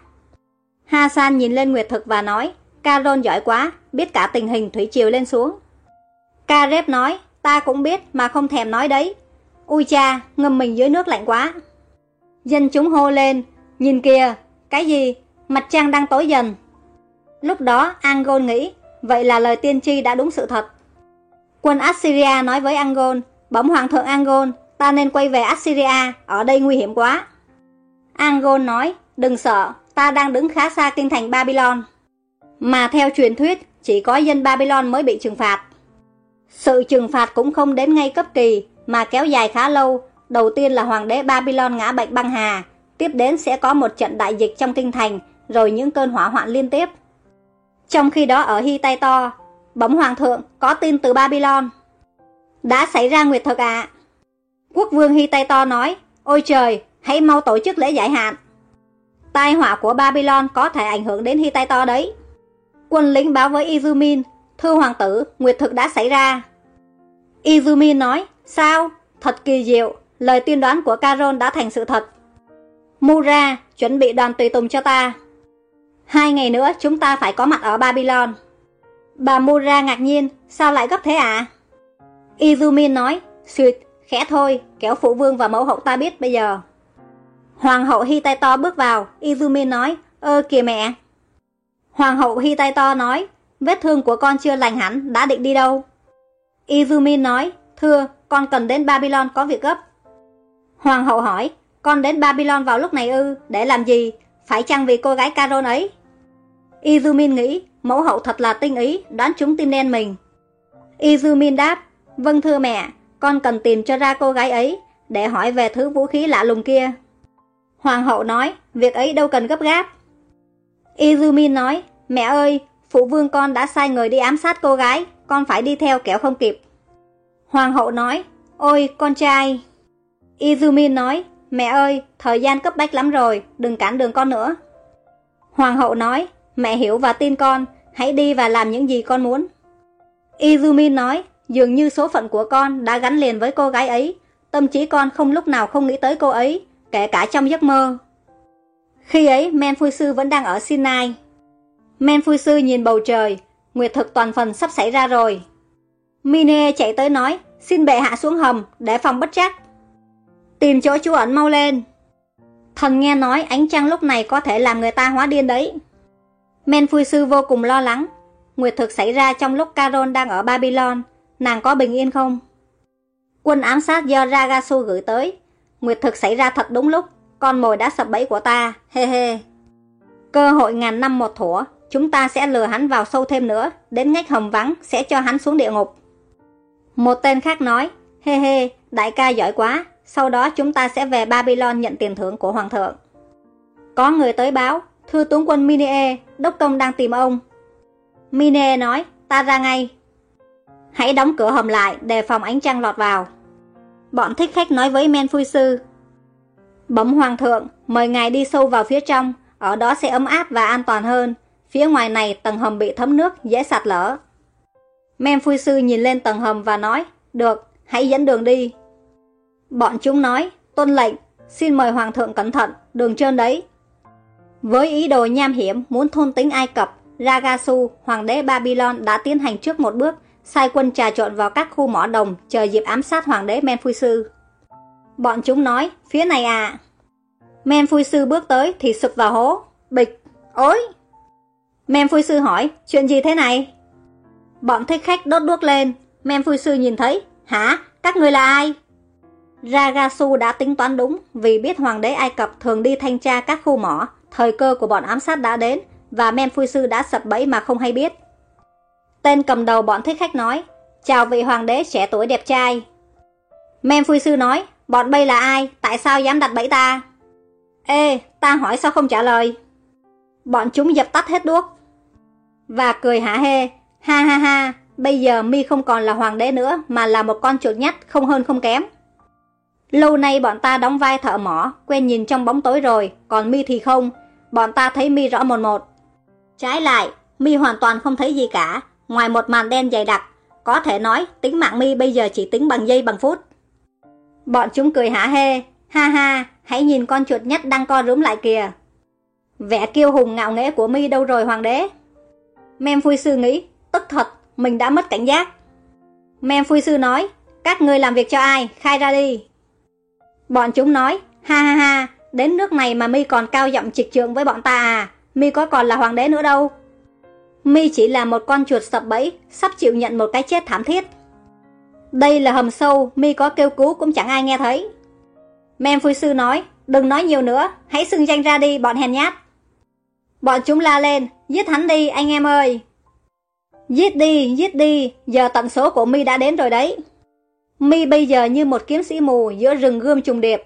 S1: Hasan nhìn lên Nguyệt Thực và nói, Caron giỏi quá, biết cả tình hình thủy triều lên xuống. Karep nói, ta cũng biết mà không thèm nói đấy. Ui cha, ngâm mình dưới nước lạnh quá. Dân chúng hô lên, nhìn kìa, cái gì, mặt trăng đang tối dần. Lúc đó Angol nghĩ, vậy là lời tiên tri đã đúng sự thật. Quân Assyria nói với Angol, bẩm hoàng thượng Angol, ta nên quay về Assyria, ở đây nguy hiểm quá. Angol nói, đừng sợ, ta đang đứng khá xa kinh thành Babylon. Mà theo truyền thuyết, chỉ có dân Babylon mới bị trừng phạt. Sự trừng phạt cũng không đến ngay cấp kỳ, mà kéo dài khá lâu. Đầu tiên là hoàng đế Babylon ngã bệnh băng hà, tiếp đến sẽ có một trận đại dịch trong kinh thành, rồi những cơn hỏa hoạn liên tiếp. Trong khi đó ở Hy Tay To, Bẩm hoàng thượng có tin từ Babylon. Đã xảy ra nguyệt thực ạ. Quốc vương Hy Tay To nói, ôi trời, hãy mau tổ chức lễ giải hạn. Tai họa của Babylon có thể ảnh hưởng đến Hy Tay To đấy. Quân lính báo với Izumin, thưa hoàng tử, nguyệt thực đã xảy ra. Izumin nói, sao? Thật kỳ diệu, lời tiên đoán của Caron đã thành sự thật. Mura, chuẩn bị đoàn tùy tùng cho ta. Hai ngày nữa chúng ta phải có mặt ở Babylon. Bà Mura ngạc nhiên, sao lại gấp thế ạ? À? izumi nói, suyệt, khẽ thôi, kéo phụ vương và mẫu hậu ta biết bây giờ. Hoàng hậu Hi tay to bước vào, Izumi nói, ơ kìa mẹ. Hoàng hậu Hi tay to nói, vết thương của con chưa lành hẳn, đã định đi đâu? Izumi nói, thưa, con cần đến Babylon có việc gấp. Hoàng hậu hỏi, con đến Babylon vào lúc này ư, để làm gì? Phải chăng vì cô gái Caron ấy? Izumin nghĩ, mẫu hậu thật là tinh ý, đoán chúng tim đen mình. Izumin đáp, vâng thưa mẹ, con cần tìm cho ra cô gái ấy, để hỏi về thứ vũ khí lạ lùng kia. Hoàng hậu nói, việc ấy đâu cần gấp gáp. Izumin nói, mẹ ơi, phụ vương con đã sai người đi ám sát cô gái, con phải đi theo kẻo không kịp. Hoàng hậu nói, ôi con trai. Izumin nói, mẹ ơi, thời gian cấp bách lắm rồi, đừng cản đường con nữa. Hoàng hậu nói, mẹ hiểu và tin con, hãy đi và làm những gì con muốn. Izumi nói, dường như số phận của con đã gắn liền với cô gái ấy, tâm trí con không lúc nào không nghĩ tới cô ấy, kể cả trong giấc mơ. Khi ấy, Men Sư vẫn đang ở Sinai. Men Sư nhìn bầu trời, nguyệt thực toàn phần sắp xảy ra rồi. Mine chạy tới nói, xin bệ hạ xuống hầm, để phòng bất chắc. Tìm chỗ trú ẩn mau lên. Thần nghe nói ánh trăng lúc này có thể làm người ta hóa điên đấy. Men Phui Sư vô cùng lo lắng. Nguyệt thực xảy ra trong lúc Caron đang ở Babylon. Nàng có bình yên không? Quân ám sát do Ragasu gửi tới. Nguyệt thực xảy ra thật đúng lúc. Con mồi đã sập bẫy của ta. Hê hê. Cơ hội ngàn năm một thủa. Chúng ta sẽ lừa hắn vào sâu thêm nữa. Đến ngách hầm vắng sẽ cho hắn xuống địa ngục. Một tên khác nói. Hê hê, đại ca giỏi quá. Sau đó chúng ta sẽ về Babylon nhận tiền thưởng của Hoàng thượng. Có người tới báo. thư tướng quân Minie, đốc công đang tìm ông. Mine nói, ta ra ngay. Hãy đóng cửa hầm lại, đề phòng ánh trăng lọt vào. Bọn thích khách nói với men phui sư. Bấm hoàng thượng, mời ngài đi sâu vào phía trong, ở đó sẽ ấm áp và an toàn hơn. Phía ngoài này tầng hầm bị thấm nước, dễ sạt lở. Men phui sư nhìn lên tầng hầm và nói, được, hãy dẫn đường đi. Bọn chúng nói, tôn lệnh, xin mời hoàng thượng cẩn thận, đường trơn đấy. Với ý đồ nham hiểm muốn thôn tính Ai Cập, Ragasu, hoàng đế Babylon đã tiến hành trước một bước, sai quân trà trộn vào các khu mỏ đồng chờ dịp ám sát hoàng đế Sư. Bọn chúng nói, phía này à. Sư bước tới thì sụp vào hố. Bịch, ối. Sư hỏi, chuyện gì thế này? Bọn thích khách đốt đuốc lên. Sư nhìn thấy, hả, các người là ai? Ragasu đã tính toán đúng vì biết hoàng đế Ai Cập thường đi thanh tra các khu mỏ Thời cơ của bọn ám sát đã đến và men phui sư đã sập bẫy mà không hay biết. Tên cầm đầu bọn thích khách nói, chào vị hoàng đế trẻ tuổi đẹp trai. Men phui sư nói, bọn bây là ai, tại sao dám đặt bẫy ta? Ê, ta hỏi sao không trả lời? Bọn chúng dập tắt hết đuốc. Và cười hả hê, ha ha ha, bây giờ mi không còn là hoàng đế nữa mà là một con chuột nhắt không hơn không kém. Lâu nay bọn ta đóng vai thợ mỏ, quen nhìn trong bóng tối rồi, còn mi thì không, bọn ta thấy mi rõ một một. Trái lại, mi hoàn toàn không thấy gì cả, ngoài một màn đen dày đặc, có thể nói tính mạng mi bây giờ chỉ tính bằng giây bằng phút. Bọn chúng cười hả hê, ha ha, hãy nhìn con chuột nhất đang co rúm lại kìa. Vẻ kiêu hùng ngạo nghễ của mi đâu rồi hoàng đế? Mem Phui Sư nghĩ, tức thật, mình đã mất cảnh giác. Mem Phui Sư nói, các ngươi làm việc cho ai, khai ra đi. Bọn chúng nói, ha ha ha, đến nước này mà mi còn cao giọng trịch trượng với bọn ta à, mi có còn là hoàng đế nữa đâu. Mi chỉ là một con chuột sập bẫy, sắp chịu nhận một cái chết thảm thiết. Đây là hầm sâu, mi có kêu cứu cũng chẳng ai nghe thấy. Men phu Sư nói, đừng nói nhiều nữa, hãy xưng danh ra đi bọn hèn nhát. Bọn chúng la lên, giết hắn đi anh em ơi. Giết đi, giết đi, giờ tận số của mi đã đến rồi đấy. Mi bây giờ như một kiếm sĩ mù giữa rừng gươm trùng điệp.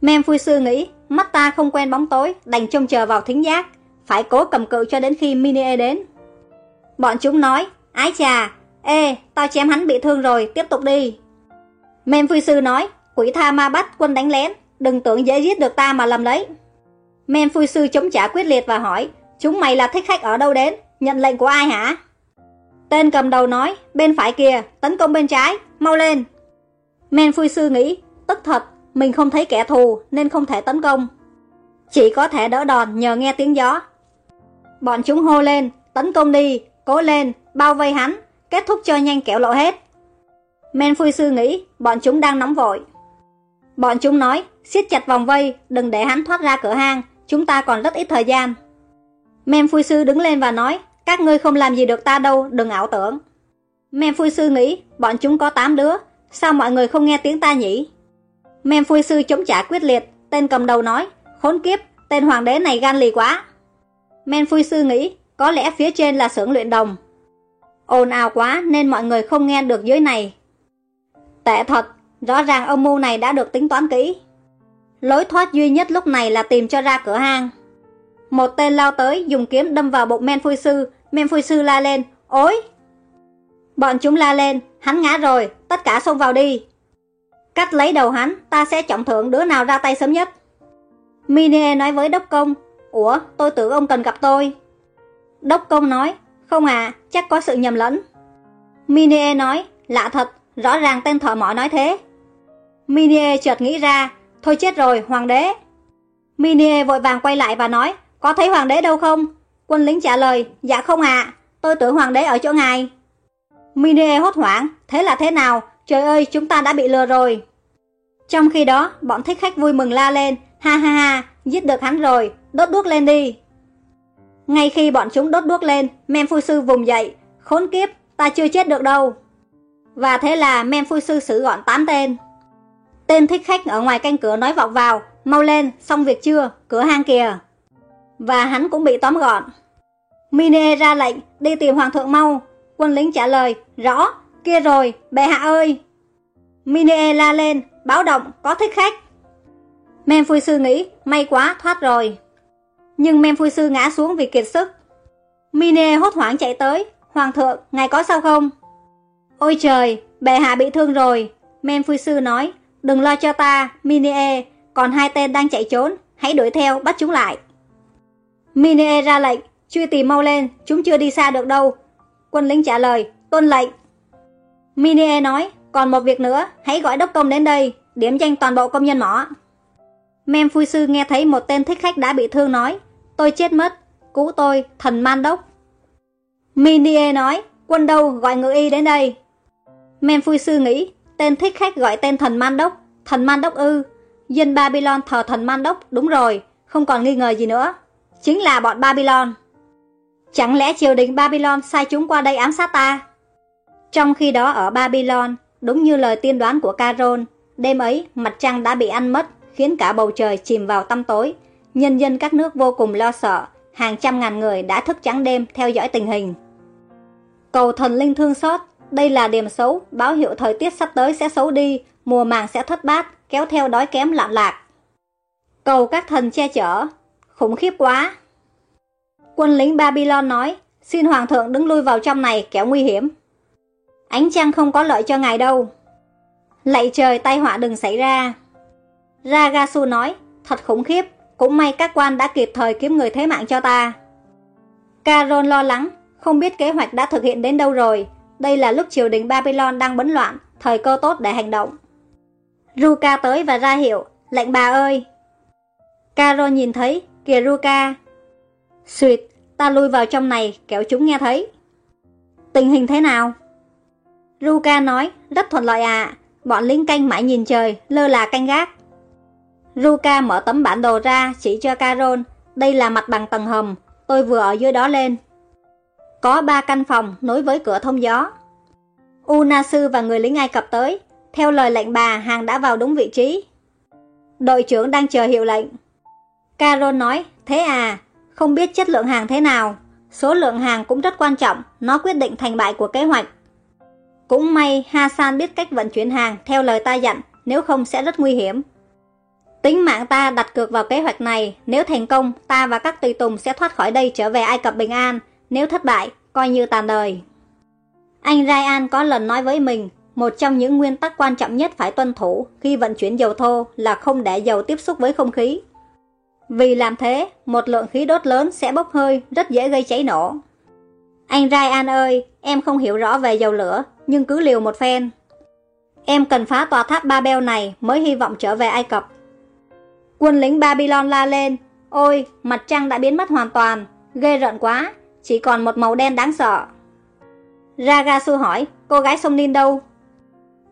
S1: Mem Phui Sư nghĩ, mắt ta không quen bóng tối, đành trông chờ vào thính giác, phải cố cầm cự cho đến khi Minie đến. Bọn chúng nói, ái chà, ê, tao chém hắn bị thương rồi, tiếp tục đi. Mem Phui Sư nói, quỷ tha ma bắt, quân đánh lén, đừng tưởng dễ giết được ta mà lầm lấy. Mem Phui Sư chống trả quyết liệt và hỏi, chúng mày là thích khách ở đâu đến, nhận lệnh của ai hả? Tên cầm đầu nói, bên phải kìa, tấn công bên trái, mau lên. Men Phui Sư nghĩ, tức thật, mình không thấy kẻ thù nên không thể tấn công. Chỉ có thể đỡ đòn nhờ nghe tiếng gió. Bọn chúng hô lên, tấn công đi, cố lên, bao vây hắn, kết thúc cho nhanh kẻo lộ hết. Men Phui Sư nghĩ bọn chúng đang nóng vội. Bọn chúng nói, siết chặt vòng vây, đừng để hắn thoát ra cửa hang, chúng ta còn rất ít thời gian. Men Phui Sư đứng lên và nói, các ngươi không làm gì được ta đâu, đừng ảo tưởng. Men Phui Sư nghĩ, bọn chúng có 8 đứa, sao mọi người không nghe tiếng ta nhỉ? Men Phui Sư chống trả quyết liệt, tên cầm đầu nói, khốn kiếp, tên hoàng đế này gan lì quá. Men Phui Sư nghĩ, có lẽ phía trên là xưởng luyện đồng. Ồn ào quá nên mọi người không nghe được dưới này. Tệ thật, rõ ràng âm mưu này đã được tính toán kỹ. Lối thoát duy nhất lúc này là tìm cho ra cửa hang. Một tên lao tới dùng kiếm đâm vào bụng Men Phui Sư, Men Phui Sư la lên, ối! Bọn chúng la lên, hắn ngã rồi, tất cả xông vào đi cách lấy đầu hắn, ta sẽ trọng thưởng đứa nào ra tay sớm nhất. Minie nói với đốc công, ủa, tôi tưởng ông cần gặp tôi. Đốc công nói, không à, chắc có sự nhầm lẫn. Minie nói, lạ thật, rõ ràng tên thợ mỏ nói thế. Minie chợt nghĩ ra, thôi chết rồi, hoàng đế. Minie vội vàng quay lại và nói, có thấy hoàng đế đâu không? Quân lính trả lời, dạ không ạ, tôi tưởng hoàng đế ở chỗ ngài. Minie hốt hoảng, thế là thế nào? Trời ơi, chúng ta đã bị lừa rồi. Trong khi đó, bọn thích khách vui mừng la lên, ha ha ha, giết được hắn rồi, đốt đuốc lên đi. Ngay khi bọn chúng đốt đuốc lên, men phu sư vùng dậy, khốn kiếp, ta chưa chết được đâu. Và thế là men phu sư xử gọn 8 tên. Tên thích khách ở ngoài canh cửa nói vọng vào, mau lên, xong việc chưa, cửa hang kìa. Và hắn cũng bị tóm gọn. Mine ra lệnh, đi tìm hoàng thượng mau. Quân lính trả lời, rõ, kia rồi, bệ hạ ơi. minie la lên, báo động, có thích khách. Men phu sư nghĩ, may quá, thoát rồi. Nhưng men phu sư ngã xuống vì kiệt sức. minie hốt hoảng chạy tới, hoàng thượng, ngài có sao không? Ôi trời, bệ hạ bị thương rồi. Men phu sư nói, đừng lo cho ta, minie còn hai tên đang chạy trốn, hãy đuổi theo, bắt chúng lại. minie ra lệnh, truy tìm mau lên, chúng chưa đi xa được đâu. Quân lính trả lời, tuân lệnh. Minie nói, còn một việc nữa, hãy gọi đốc công đến đây, điểm danh toàn bộ công nhân mỏ. Mem phu sư nghe thấy một tên thích khách đã bị thương nói, tôi chết mất, cứu tôi, thần man đốc. Minie nói, quân đâu, gọi ngự y đến đây. Mem phu sư nghĩ, tên thích khách gọi tên thần man đốc, thần man đốc ư. Dân Babylon thờ thần man đốc, đúng rồi, không còn nghi ngờ gì nữa. Chính là bọn Babylon. Chẳng lẽ triều đình Babylon sai chúng qua đây ám sát ta? Trong khi đó ở Babylon, đúng như lời tiên đoán của Caron, đêm ấy mặt trăng đã bị ăn mất, khiến cả bầu trời chìm vào tăm tối. Nhân dân các nước vô cùng lo sợ, hàng trăm ngàn người đã thức trắng đêm theo dõi tình hình. Cầu thần linh thương xót, đây là điểm xấu, báo hiệu thời tiết sắp tới sẽ xấu đi, mùa màng sẽ thất bát, kéo theo đói kém lạm lạc. Cầu các thần che chở, khủng khiếp quá. Quân lính Babylon nói, xin hoàng thượng đứng lui vào trong này kéo nguy hiểm. Ánh trăng không có lợi cho ngài đâu. Lạy trời tai họa đừng xảy ra. Ragasu nói, thật khủng khiếp, cũng may các quan đã kịp thời kiếm người thế mạng cho ta. Caron lo lắng, không biết kế hoạch đã thực hiện đến đâu rồi. Đây là lúc triều đình Babylon đang bấn loạn, thời cơ tốt để hành động. Ruka tới và ra hiệu, lệnh bà ơi. Caron nhìn thấy, kìa Ruka. Suyệt, ta lui vào trong này, kéo chúng nghe thấy. Tình hình thế nào? Ruka nói, rất thuận lợi à, bọn lính canh mãi nhìn trời, lơ là canh gác. Ruka mở tấm bản đồ ra, chỉ cho Carol, đây là mặt bằng tầng hầm, tôi vừa ở dưới đó lên. Có ba căn phòng nối với cửa thông gió. Unasu và người lính Ai Cập tới, theo lời lệnh bà, hàng đã vào đúng vị trí. Đội trưởng đang chờ hiệu lệnh. Carol nói, thế à, không biết chất lượng hàng thế nào, số lượng hàng cũng rất quan trọng, nó quyết định thành bại của kế hoạch. Cũng may Hasan biết cách vận chuyển hàng theo lời ta dặn, nếu không sẽ rất nguy hiểm. Tính mạng ta đặt cược vào kế hoạch này, nếu thành công, ta và các tùy tùng sẽ thoát khỏi đây trở về Ai Cập bình an, nếu thất bại, coi như tàn đời. Anh Ryan có lần nói với mình, một trong những nguyên tắc quan trọng nhất phải tuân thủ khi vận chuyển dầu thô là không để dầu tiếp xúc với không khí. Vì làm thế, một lượng khí đốt lớn sẽ bốc hơi, rất dễ gây cháy nổ. Anh Ryan ơi, em không hiểu rõ về dầu lửa, nhưng cứ liều một phen. Em cần phá tòa tháp Babel này mới hy vọng trở về Ai Cập. Quân lính Babylon la lên, ôi, mặt trăng đã biến mất hoàn toàn, ghê rợn quá, chỉ còn một màu đen đáng sợ. Ragasu hỏi, cô gái sông Nin đâu?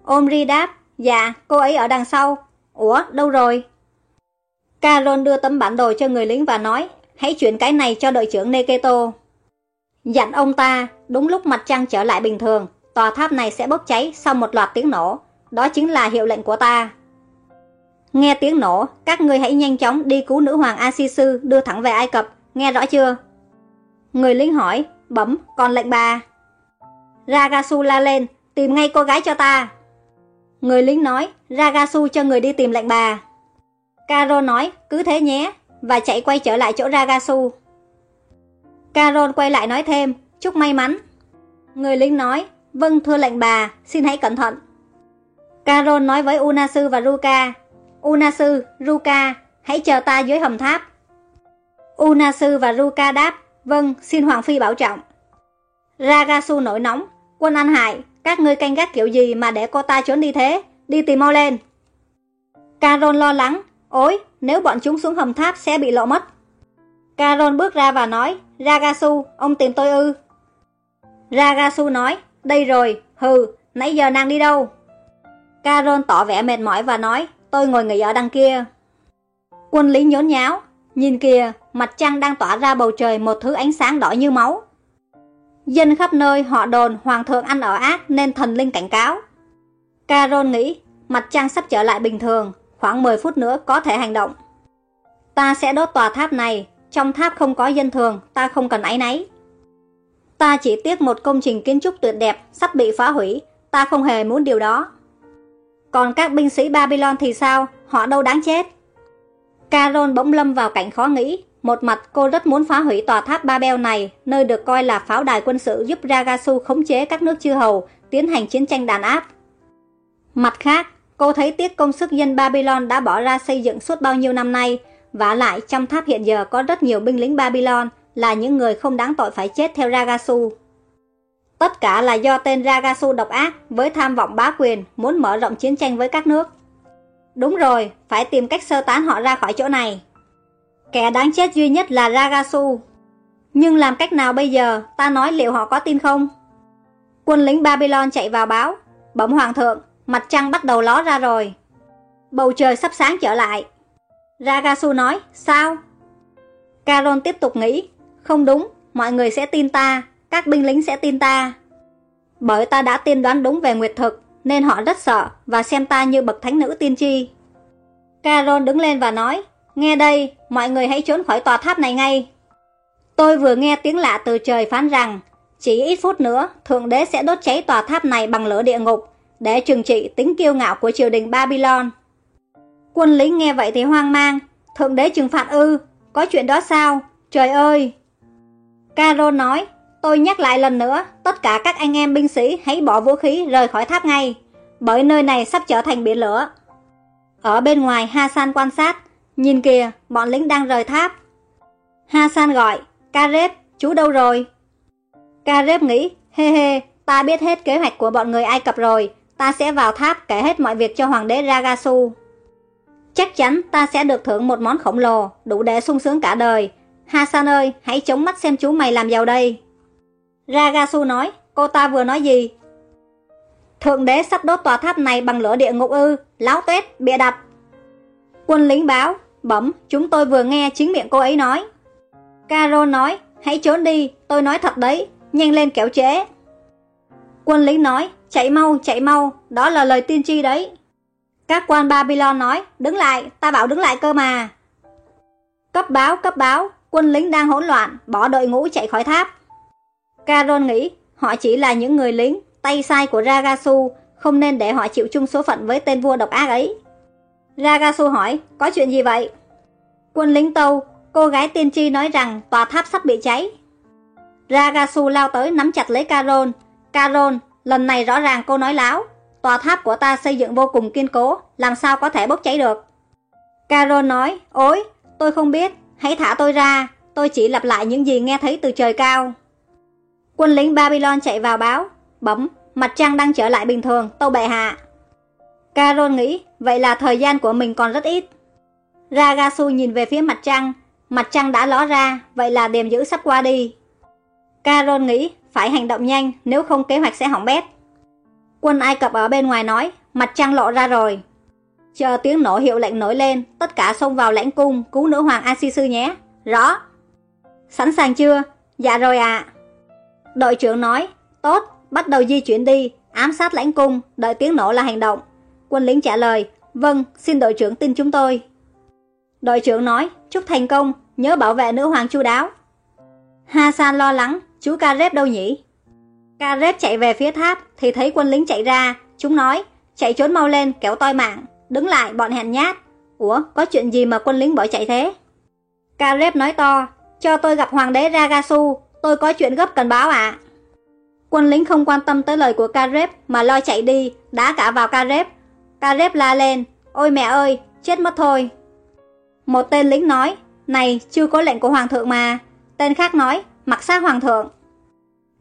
S1: Omri đáp, dạ, cô ấy ở đằng sau. Ủa, đâu rồi? Caron đưa tấm bản đồ cho người lính và nói, hãy chuyển cái này cho đội trưởng Neketo. Dặn ông ta, đúng lúc mặt trăng trở lại bình thường, tòa tháp này sẽ bốc cháy sau một loạt tiếng nổ. Đó chính là hiệu lệnh của ta. Nghe tiếng nổ, các ngươi hãy nhanh chóng đi cứu nữ hoàng Asisu đưa thẳng về Ai Cập, nghe rõ chưa? Người lính hỏi, bấm, còn lệnh bà. Ragasu la lên, tìm ngay cô gái cho ta. Người lính nói, Ragasu cho người đi tìm lệnh bà. Caro nói, cứ thế nhé, và chạy quay trở lại chỗ Ragasu. Carol quay lại nói thêm, chúc may mắn. Người lính nói, vâng thưa lệnh bà, xin hãy cẩn thận. Carol nói với Unasu và Ruka, Unasu, Ruka, hãy chờ ta dưới hầm tháp. Unasu và Ruka đáp, vâng, xin Hoàng Phi bảo trọng. Ragasu nổi nóng, quân An Hải, các ngươi canh gác kiểu gì mà để cô ta trốn đi thế, đi tìm mau lên. Carol lo lắng, ôi, nếu bọn chúng xuống hầm tháp sẽ bị lộ mất. Carol bước ra và nói, Ragasu, ông tìm tôi ư. Ragasu nói, đây rồi, hừ, nãy giờ nàng đi đâu? Carol tỏ vẻ mệt mỏi và nói, tôi ngồi nghỉ ở đằng kia. Quân lính nhốn nháo, nhìn kìa, mặt trăng đang tỏa ra bầu trời một thứ ánh sáng đỏ như máu. Dân khắp nơi họ đồn hoàng thượng ăn ở ác nên thần linh cảnh cáo. Carol nghĩ, mặt trăng sắp trở lại bình thường, khoảng 10 phút nữa có thể hành động. Ta sẽ đốt tòa tháp này, trong tháp không có dân thường, ta không cần áy náy. Ta chỉ tiếc một công trình kiến trúc tuyệt đẹp sắp bị phá hủy, ta không hề muốn điều đó. Còn các binh sĩ Babylon thì sao, họ đâu đáng chết. Caron bỗng lâm vào cảnh khó nghĩ, một mặt cô rất muốn phá hủy tòa tháp Babel này, nơi được coi là pháo đài quân sự giúp Ragasu khống chế các nước chư hầu, tiến hành chiến tranh đàn áp. Mặt khác, cô thấy tiếc công sức dân Babylon đã bỏ ra xây dựng suốt bao nhiêu năm nay, và lại trong tháp hiện giờ có rất nhiều binh lính Babylon là những người không đáng tội phải chết theo Ragasu. Tất cả là do tên Ragasu độc ác với tham vọng bá quyền muốn mở rộng chiến tranh với các nước. Đúng rồi, phải tìm cách sơ tán họ ra khỏi chỗ này. Kẻ đáng chết duy nhất là Ragasu. Nhưng làm cách nào bây giờ, ta nói liệu họ có tin không? Quân lính Babylon chạy vào báo, bẩm hoàng thượng, mặt trăng bắt đầu ló ra rồi. Bầu trời sắp sáng trở lại. Ragasu nói, sao? Caron tiếp tục nghĩ, không đúng, mọi người sẽ tin ta, các binh lính sẽ tin ta. Bởi ta đã tiên đoán đúng về nguyệt thực, nên họ rất sợ và xem ta như bậc thánh nữ tiên tri. Caron đứng lên và nói, nghe đây, mọi người hãy trốn khỏi tòa tháp này ngay. Tôi vừa nghe tiếng lạ từ trời phán rằng, chỉ ít phút nữa, Thượng Đế sẽ đốt cháy tòa tháp này bằng lửa địa ngục, để trừng trị tính kiêu ngạo của triều đình Babylon. Quân lính nghe vậy thì hoang mang, Thượng Đế trừng phạt ư, có chuyện đó sao? Trời ơi! Caro nói, tôi nhắc lại lần nữa, tất cả các anh em binh sĩ hãy bỏ vũ khí rời khỏi tháp ngay, bởi nơi này sắp trở thành biển lửa. Ở bên ngoài Hasan quan sát, nhìn kìa, bọn lính đang rời tháp. Hasan gọi, Kareb, chú đâu rồi? Kareb nghĩ, hê hê, ta biết hết kế hoạch của bọn người Ai Cập rồi, ta sẽ vào tháp kể hết mọi việc cho hoàng đế Ragasu. Chắc chắn ta sẽ được thưởng một món khổng lồ, đủ để sung sướng cả đời. Hasan ơi, hãy chống mắt xem chú mày làm giàu đây. Ragasu nói, cô ta vừa nói gì? Thượng đế sắp đốt tòa tháp này bằng lửa địa ngục ư, láo tuét, bịa đặt. Quân lính báo, bẩm, chúng tôi vừa nghe chính miệng cô ấy nói. Caro nói, hãy trốn đi, tôi nói thật đấy, nhanh lên kéo chế. Quân lính nói, chạy mau, chạy mau, đó là lời tiên tri đấy. Các quan Babylon nói, đứng lại, ta bảo đứng lại cơ mà. Cấp báo, cấp báo, quân lính đang hỗn loạn, bỏ đội ngũ chạy khỏi tháp. Caron nghĩ, họ chỉ là những người lính, tay sai của Ragasu, không nên để họ chịu chung số phận với tên vua độc ác ấy. Ragasu hỏi, có chuyện gì vậy? Quân lính tâu, cô gái tiên tri nói rằng tòa tháp sắp bị cháy. Ragasu lao tới nắm chặt lấy Caron. Caron, lần này rõ ràng cô nói láo, Tòa tháp của ta xây dựng vô cùng kiên cố, làm sao có thể bốc cháy được. Carol nói, ôi, tôi không biết, hãy thả tôi ra, tôi chỉ lặp lại những gì nghe thấy từ trời cao. Quân lính Babylon chạy vào báo, bấm, mặt trăng đang trở lại bình thường, tâu bệ hạ. Carol nghĩ, vậy là thời gian của mình còn rất ít. Ragasu nhìn về phía mặt trăng, mặt trăng đã ló ra, vậy là đềm dữ sắp qua đi. Carol nghĩ, phải hành động nhanh, nếu không kế hoạch sẽ hỏng bét. Quân Ai Cập ở bên ngoài nói, mặt trăng lộ ra rồi. Chờ tiếng nổ hiệu lệnh nổi lên, tất cả xông vào lãnh cung cứu nữ hoàng Asisu nhé. Rõ. Sẵn sàng chưa? Dạ rồi ạ. Đội trưởng nói, tốt, bắt đầu di chuyển đi, ám sát lãnh cung, đợi tiếng nổ là hành động. Quân lính trả lời, vâng, xin đội trưởng tin chúng tôi. Đội trưởng nói, chúc thành công, nhớ bảo vệ nữ hoàng chu đáo. Hasan lo lắng, chú Kareb đâu nhỉ? Kareb chạy về phía tháp thì thấy quân lính chạy ra, chúng nói, chạy trốn mau lên kéo toi mạng, đứng lại bọn hèn nhát. Ủa, có chuyện gì mà quân lính bỏ chạy thế? Kareb nói to, cho tôi gặp hoàng đế Ragasu, tôi có chuyện gấp cần báo ạ. Quân lính không quan tâm tới lời của Kareb mà lo chạy đi, đá cả vào Kareb. Kareb la lên, ôi mẹ ơi, chết mất thôi. Một tên lính nói, này, chưa có lệnh của hoàng thượng mà. Tên khác nói, mặc xác hoàng thượng.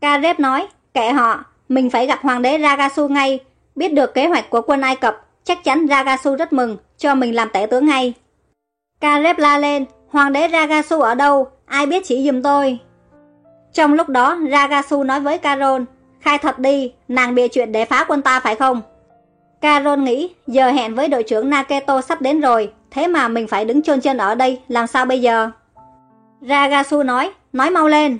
S1: Kareb nói, kệ họ, mình phải gặp hoàng đế Ragasu ngay. Biết được kế hoạch của quân Ai Cập, chắc chắn Ragasu rất mừng, cho mình làm tể tướng ngay. Kareb la lên, hoàng đế Ragasu ở đâu, ai biết chỉ giùm tôi. Trong lúc đó, Ragasu nói với Caron, khai thật đi, nàng bịa chuyện để phá quân ta phải không? Caron nghĩ, giờ hẹn với đội trưởng Naketo sắp đến rồi, thế mà mình phải đứng chôn chân ở đây, làm sao bây giờ? Ragasu nói, nói mau lên.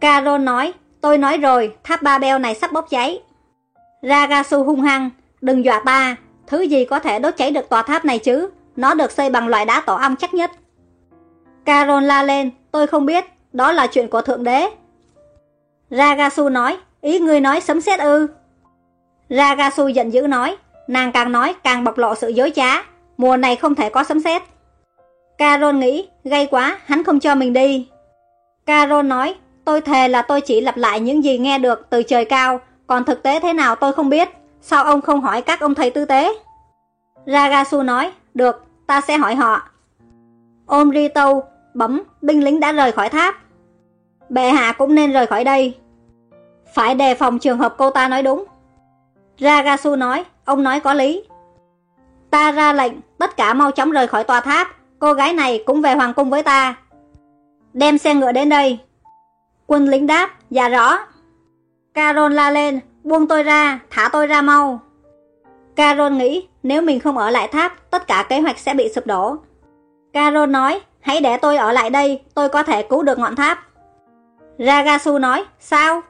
S1: Caron nói, tôi nói rồi, tháp ba beo này sắp bốc cháy. Ragasu hung hăng, đừng dọa ta, thứ gì có thể đốt cháy được tòa tháp này chứ, nó được xây bằng loại đá tổ ong chắc nhất. Caron la lên, tôi không biết, đó là chuyện của Thượng Đế. Ragasu nói, ý ngươi nói sấm sét ư. Ragasu giận dữ nói, nàng càng nói càng bộc lộ sự dối trá, mùa này không thể có sấm sét. Caron nghĩ, gây quá, hắn không cho mình đi. Caron nói, tôi thề là tôi chỉ lặp lại những gì nghe được từ trời cao, còn thực tế thế nào tôi không biết, sao ông không hỏi các ông thầy tư tế? Ragasu nói, được, ta sẽ hỏi họ. Omrito bấm, binh lính đã rời khỏi tháp. Bệ hạ cũng nên rời khỏi đây. Phải đề phòng trường hợp cô ta nói đúng. Ragasu nói, ông nói có lý. Ta ra lệnh, tất cả mau chóng rời khỏi tòa tháp, cô gái này cũng về hoàng cung với ta. Đem xe ngựa đến đây. Quân lính đáp, dạ rõ. Carol la lên, buông tôi ra, thả tôi ra mau. Carol nghĩ, nếu mình không ở lại tháp, tất cả kế hoạch sẽ bị sụp đổ. Carol nói, hãy để tôi ở lại đây, tôi có thể cứu được ngọn tháp. Ragasu nói, sao?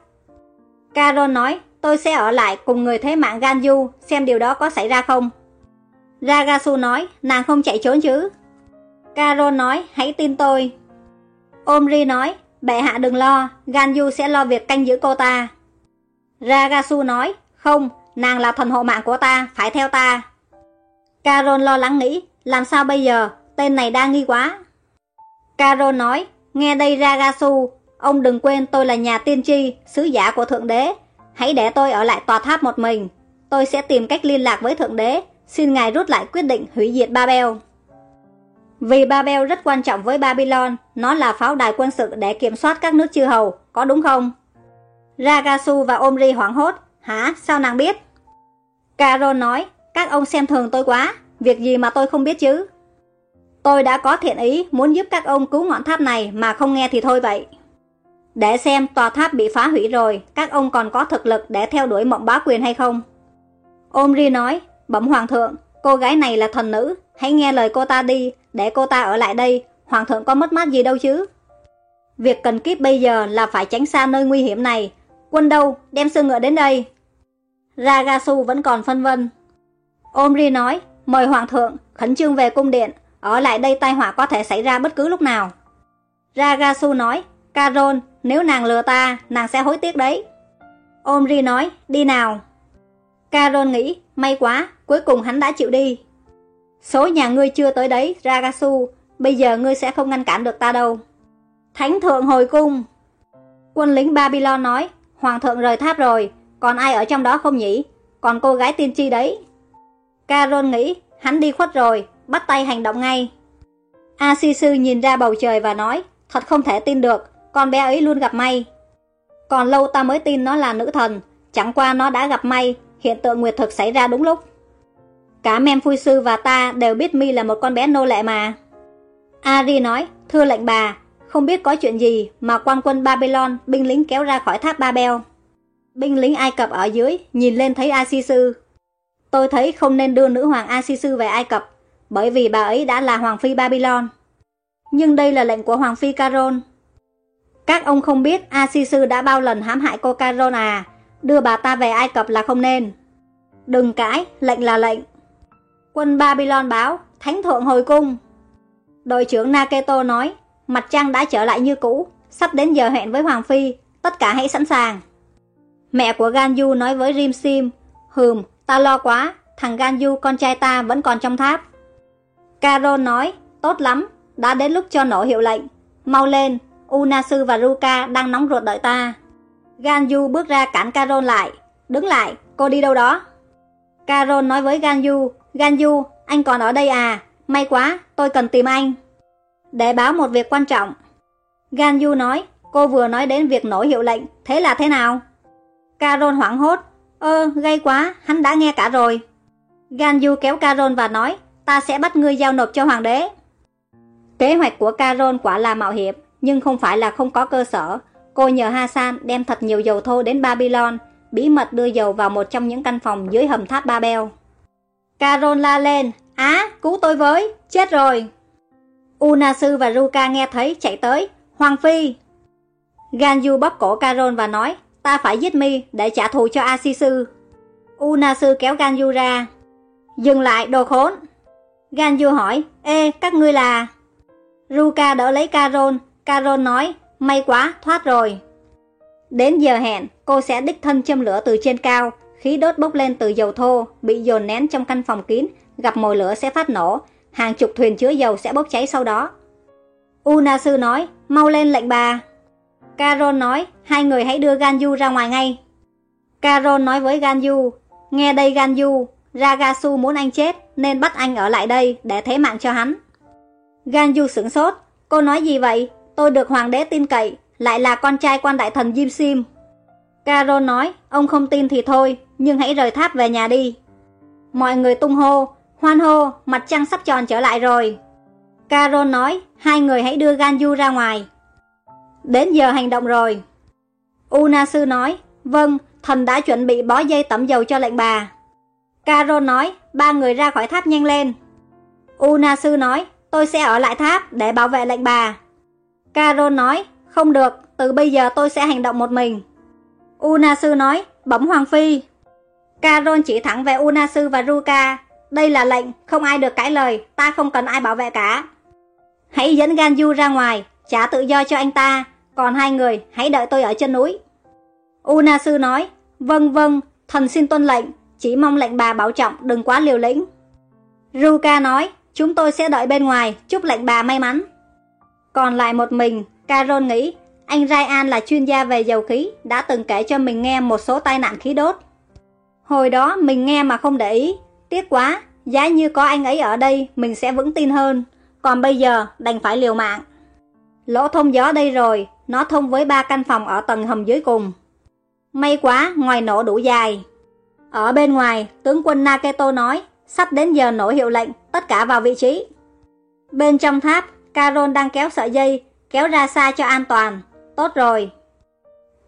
S1: Carol nói, tôi sẽ ở lại cùng người thế mạng Ganju, xem điều đó có xảy ra không. Ragasu nói, nàng không chạy trốn chứ. Carol nói, hãy tin tôi. Omri nói, bệ hạ đừng lo, ganju sẽ lo việc canh giữ cô ta. Ragasu nói, không, nàng là thần hộ mạng của ta, phải theo ta. Carol lo lắng nghĩ, làm sao bây giờ, tên này đa nghi quá. Carol nói, nghe đây Ragasu, ông đừng quên tôi là nhà tiên tri, sứ giả của Thượng Đế. Hãy để tôi ở lại tòa tháp một mình. Tôi sẽ tìm cách liên lạc với Thượng Đế, xin ngài rút lại quyết định hủy diệt Babel. Vì Babel rất quan trọng với Babylon, nó là pháo đài quân sự để kiểm soát các nước chư hầu, có đúng không? Ragasu và Omri hoảng hốt, hả, sao nàng biết? Carol nói, các ông xem thường tôi quá, việc gì mà tôi không biết chứ? Tôi đã có thiện ý muốn giúp các ông cứu ngọn tháp này mà không nghe thì thôi vậy. Để xem tòa tháp bị phá hủy rồi, các ông còn có thực lực để theo đuổi mộng bá quyền hay không? Omri nói, bẩm hoàng thượng, cô gái này là thần nữ, hãy nghe lời cô ta đi, để cô ta ở lại đây, hoàng thượng có mất mát gì đâu chứ. Việc cần kíp bây giờ là phải tránh xa nơi nguy hiểm này. Quân đâu, đem sư ngựa đến đây. Ragasu vẫn còn phân vân. Omri nói, mời hoàng thượng, khẩn trương về cung điện, ở lại đây tai họa có thể xảy ra bất cứ lúc nào. Ragasu nói, Carol, nếu nàng lừa ta, nàng sẽ hối tiếc đấy. Omri nói, đi nào. Carol nghĩ, may quá, cuối cùng hắn đã chịu đi. Số nhà ngươi chưa tới đấy, Ragasu, bây giờ ngươi sẽ không ngăn cản được ta đâu. Thánh thượng hồi cung. Quân lính Babylon nói, hoàng thượng rời tháp rồi, còn ai ở trong đó không nhỉ? Còn cô gái tiên tri đấy. Carol nghĩ, hắn đi khuất rồi, bắt tay hành động ngay. A Si Sư nhìn ra bầu trời và nói, thật không thể tin được, con bé ấy luôn gặp may. Còn lâu ta mới tin nó là nữ thần, chẳng qua nó đã gặp may, hiện tượng nguyệt thực xảy ra đúng lúc. Cả Mem Phui Sư và ta đều biết mi là một con bé nô lệ mà. Ari nói, thưa lệnh bà, không biết có chuyện gì mà quan quân Babylon binh lính kéo ra khỏi tháp Babel. Binh lính Ai Cập ở dưới nhìn lên thấy A Si Sư. tôi thấy không nên đưa nữ hoàng Asisu về Ai Cập, bởi vì bà ấy đã là hoàng phi Babylon. Nhưng đây là lệnh của hoàng phi Caron. Các ông không biết Asisu đã bao lần hãm hại cô Caron à, đưa bà ta về Ai Cập là không nên. Đừng cãi, lệnh là lệnh. Quân Babylon báo, thánh thượng hồi cung. Đội trưởng Naketo nói, mặt trăng đã trở lại như cũ, sắp đến giờ hẹn với Hoàng Phi, tất cả hãy sẵn sàng. Mẹ của Ganyu nói với Rim Sim, hừm, ta lo quá, thằng Ganyu con trai ta vẫn còn trong tháp. Carol nói, tốt lắm, đã đến lúc cho nổ hiệu lệnh. Mau lên, Unasu và Ruka đang nóng ruột đợi ta. Ganyu bước ra cản Carol lại. Đứng lại, cô đi đâu đó? Carol nói với Ganyu, Ganyu, anh còn ở đây à? May quá, tôi cần tìm anh. Để báo một việc quan trọng. Ganyu nói, cô vừa nói đến việc nổ hiệu lệnh, thế là thế nào? Carol hoảng hốt, ơ, gây quá, hắn đã nghe cả rồi. Ganyu kéo Carol và nói, ta sẽ bắt ngươi giao nộp cho hoàng đế. Kế hoạch của Carol quả là mạo hiểm, nhưng không phải là không có cơ sở. Cô nhờ Hassan đem thật nhiều dầu thô đến Babylon, bí mật đưa dầu vào một trong những căn phòng dưới hầm tháp Babel. Carol la lên, Á, cứu tôi với, chết rồi. Unasu và Ruka nghe thấy chạy tới, Hoàng Phi. Ganju bóp cổ Carol và nói, ta phải giết mi để trả thù cho Asisu. Unasu kéo Ganju ra. Dừng lại, đồ khốn. Ganju hỏi, ê, các ngươi là... Ruka đỡ lấy Carol, Carol nói, may quá, thoát rồi. Đến giờ hẹn, cô sẽ đích thân châm lửa từ trên cao, khí đốt bốc lên từ dầu thô, bị dồn nén trong căn phòng kín, gặp mồi lửa sẽ phát nổ, hàng chục thuyền chứa dầu sẽ bốc cháy sau đó. Unasu nói, mau lên lệnh bà. Carol nói, hai người hãy đưa Ganyu ra ngoài ngay. Carol nói với Ganyu, nghe đây Ganyu, Ragasu muốn anh chết nên bắt anh ở lại đây để thế mạng cho hắn. Ganyu sửng sốt, cô nói gì vậy? Tôi được hoàng đế tin cậy, lại là con trai quan đại thần Jim Sim. Carol nói, ông không tin thì thôi, nhưng hãy rời tháp về nhà đi. Mọi người tung hô, hoan hô, mặt trăng sắp tròn trở lại rồi. Carol nói, hai người hãy đưa Ganju ra ngoài. Đến giờ hành động rồi. Unasu nói, vâng, thần đã chuẩn bị bó dây tẩm dầu cho lệnh bà. Carol nói, ba người ra khỏi tháp nhanh lên. Unasu nói, tôi sẽ ở lại tháp để bảo vệ lệnh bà. Carol nói, không được, từ bây giờ tôi sẽ hành động một mình. Unasu nói, bấm Hoàng Phi. Carol chỉ thẳng về Unasu và Ruka. Đây là lệnh, không ai được cãi lời, ta không cần ai bảo vệ cả. Hãy dẫn Ganju ra ngoài, trả tự do cho anh ta, còn hai người hãy đợi tôi ở chân núi. Unasu nói, vâng vâng, thần xin tuân lệnh, chỉ mong lệnh bà bảo trọng đừng quá liều lĩnh. Ruka nói, chúng tôi sẽ đợi bên ngoài, chúc lệnh bà may mắn. Còn lại một mình, Carol nghĩ anh Ryan là chuyên gia về dầu khí, đã từng kể cho mình nghe một số tai nạn khí đốt. Hồi đó mình nghe mà không để ý, tiếc quá, giá như có anh ấy ở đây mình sẽ vững tin hơn, còn bây giờ đành phải liều mạng. Lỗ thông gió đây rồi, nó thông với ba căn phòng ở tầng hầm dưới cùng. May quá, ngoài nổ đủ dài. Ở bên ngoài, tướng quân Naketo nói, sắp đến giờ nổ hiệu lệnh, tất cả vào vị trí. Bên trong tháp, Carol đang kéo sợi dây, kéo ra xa cho an toàn. Tốt rồi.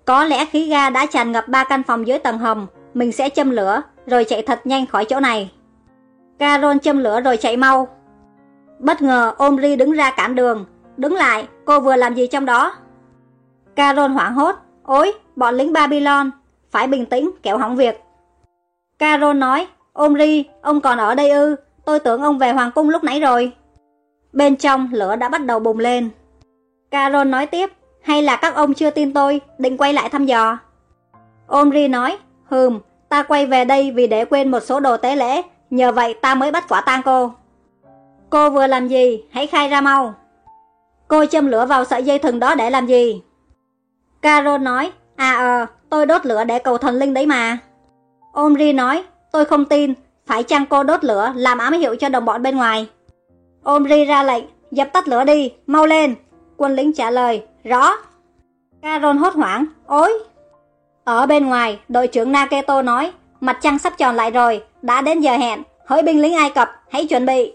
S1: Có lẽ khí ga đã tràn ngập ba căn phòng dưới tầng hầm, mình sẽ châm lửa, rồi chạy thật nhanh khỏi chỗ này. Carol châm lửa rồi chạy mau. Bất ngờ Omri đứng ra cản đường. Đứng lại, cô vừa làm gì trong đó? Carol hoảng hốt. Ôi, bọn lính Babylon. Phải bình tĩnh, kẻo hỏng việc. Carol nói, Omri, ông còn ở đây ư? Tôi tưởng ông về Hoàng cung lúc nãy rồi. Bên trong lửa đã bắt đầu bùng lên. Carol nói tiếp, hay là các ông chưa tin tôi, định quay lại thăm dò? Omri nói, hừm, ta quay về đây vì để quên một số đồ tế lễ, nhờ vậy ta mới bắt quả tang cô. Cô vừa làm gì, hãy khai ra mau. Cô châm lửa vào sợi dây thừng đó để làm gì? Carol nói, à ờ, tôi đốt lửa để cầu thần linh đấy mà. Omri nói, tôi không tin, phải chăng cô đốt lửa làm ám hiệu cho đồng bọn bên ngoài? Omri ra lệnh, dập tắt lửa đi, mau lên. Quân lính trả lời, rõ. Carol hốt hoảng, ối. Ở bên ngoài, đội trưởng Naketo nói, mặt trăng sắp tròn lại rồi, đã đến giờ hẹn, hỡi binh lính Ai Cập, hãy chuẩn bị.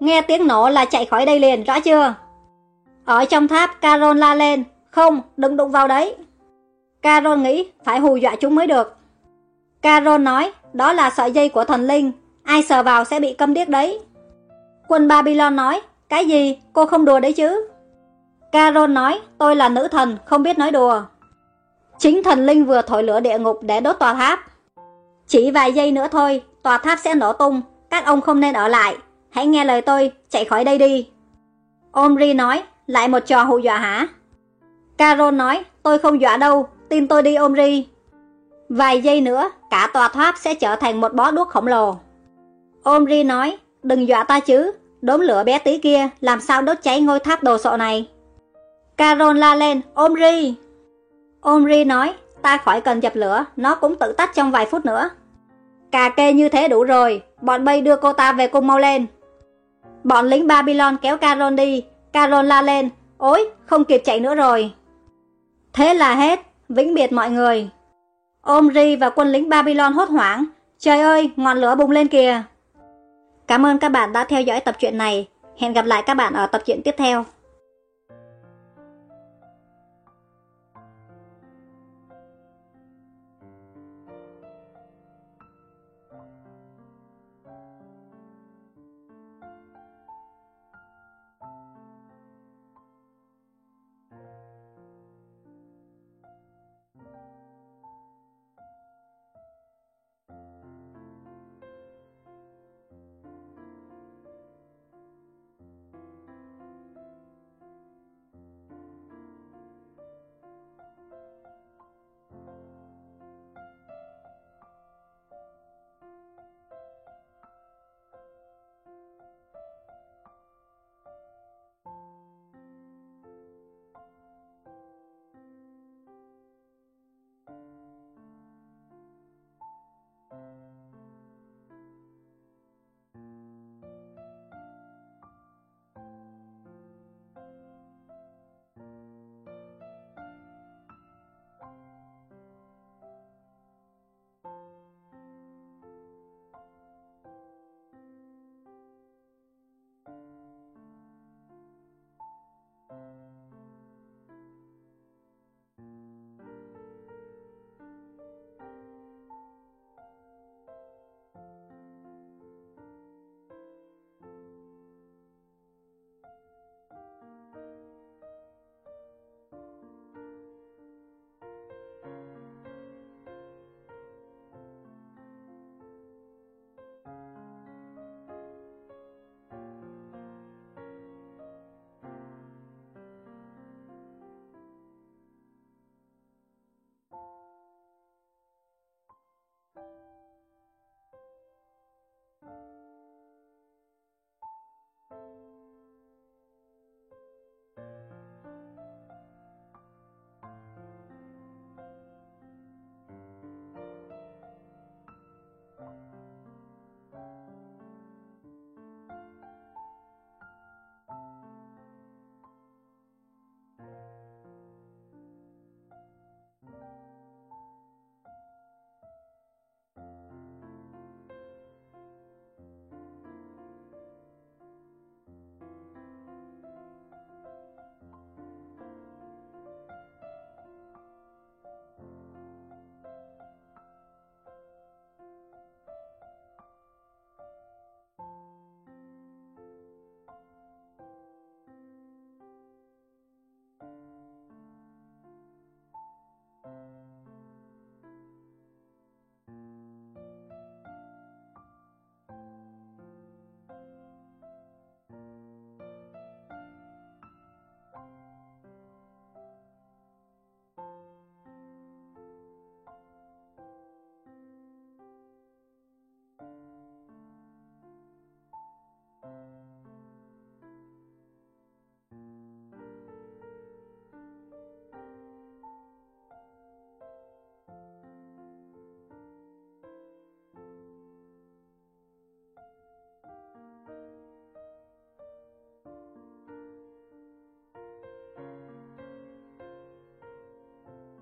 S1: Nghe tiếng nổ là chạy khỏi đây liền, rõ chưa? Ở trong tháp, Carol la lên, không, đừng đụng vào đấy. Carol nghĩ phải hù dọa chúng mới được. Carol nói, đó là sợi dây của thần linh, ai sờ vào sẽ bị câm điếc đấy. Quân Babylon nói, cái gì, cô không đùa đấy chứ? Carol nói, tôi là nữ thần, không biết nói đùa. Chính thần linh vừa thổi lửa địa ngục để đốt tòa tháp. Chỉ vài giây nữa thôi, tòa tháp sẽ nổ tung, các ông không nên ở lại. Hãy nghe lời tôi, chạy khỏi đây đi. Omri nói, lại một trò hù dọa hả? Carol nói, tôi không dọa đâu, tin tôi đi Omri. Vài giây nữa, cả tòa tháp sẽ trở thành một bó đuốc khổng lồ. Omri nói, đừng dọa ta chứ, đốm lửa bé tí kia làm sao đốt cháy ngôi tháp đồ sộ này. Carol la lên, Omri! Omri nói, ta khỏi cần dập lửa, nó cũng tự tắt trong vài phút nữa. Cà kê như thế đủ rồi, bọn bay đưa cô ta về cung mau lên. Bọn lính Babylon kéo Caron đi, Caron la lên, ôi, không kịp chạy nữa rồi. Thế là hết, vĩnh biệt mọi người. Omri và quân lính Babylon hốt hoảng, trời ơi, ngọn lửa bùng lên kìa. Cảm ơn các bạn đã theo dõi tập truyện này, hẹn gặp lại các bạn ở tập truyện tiếp theo.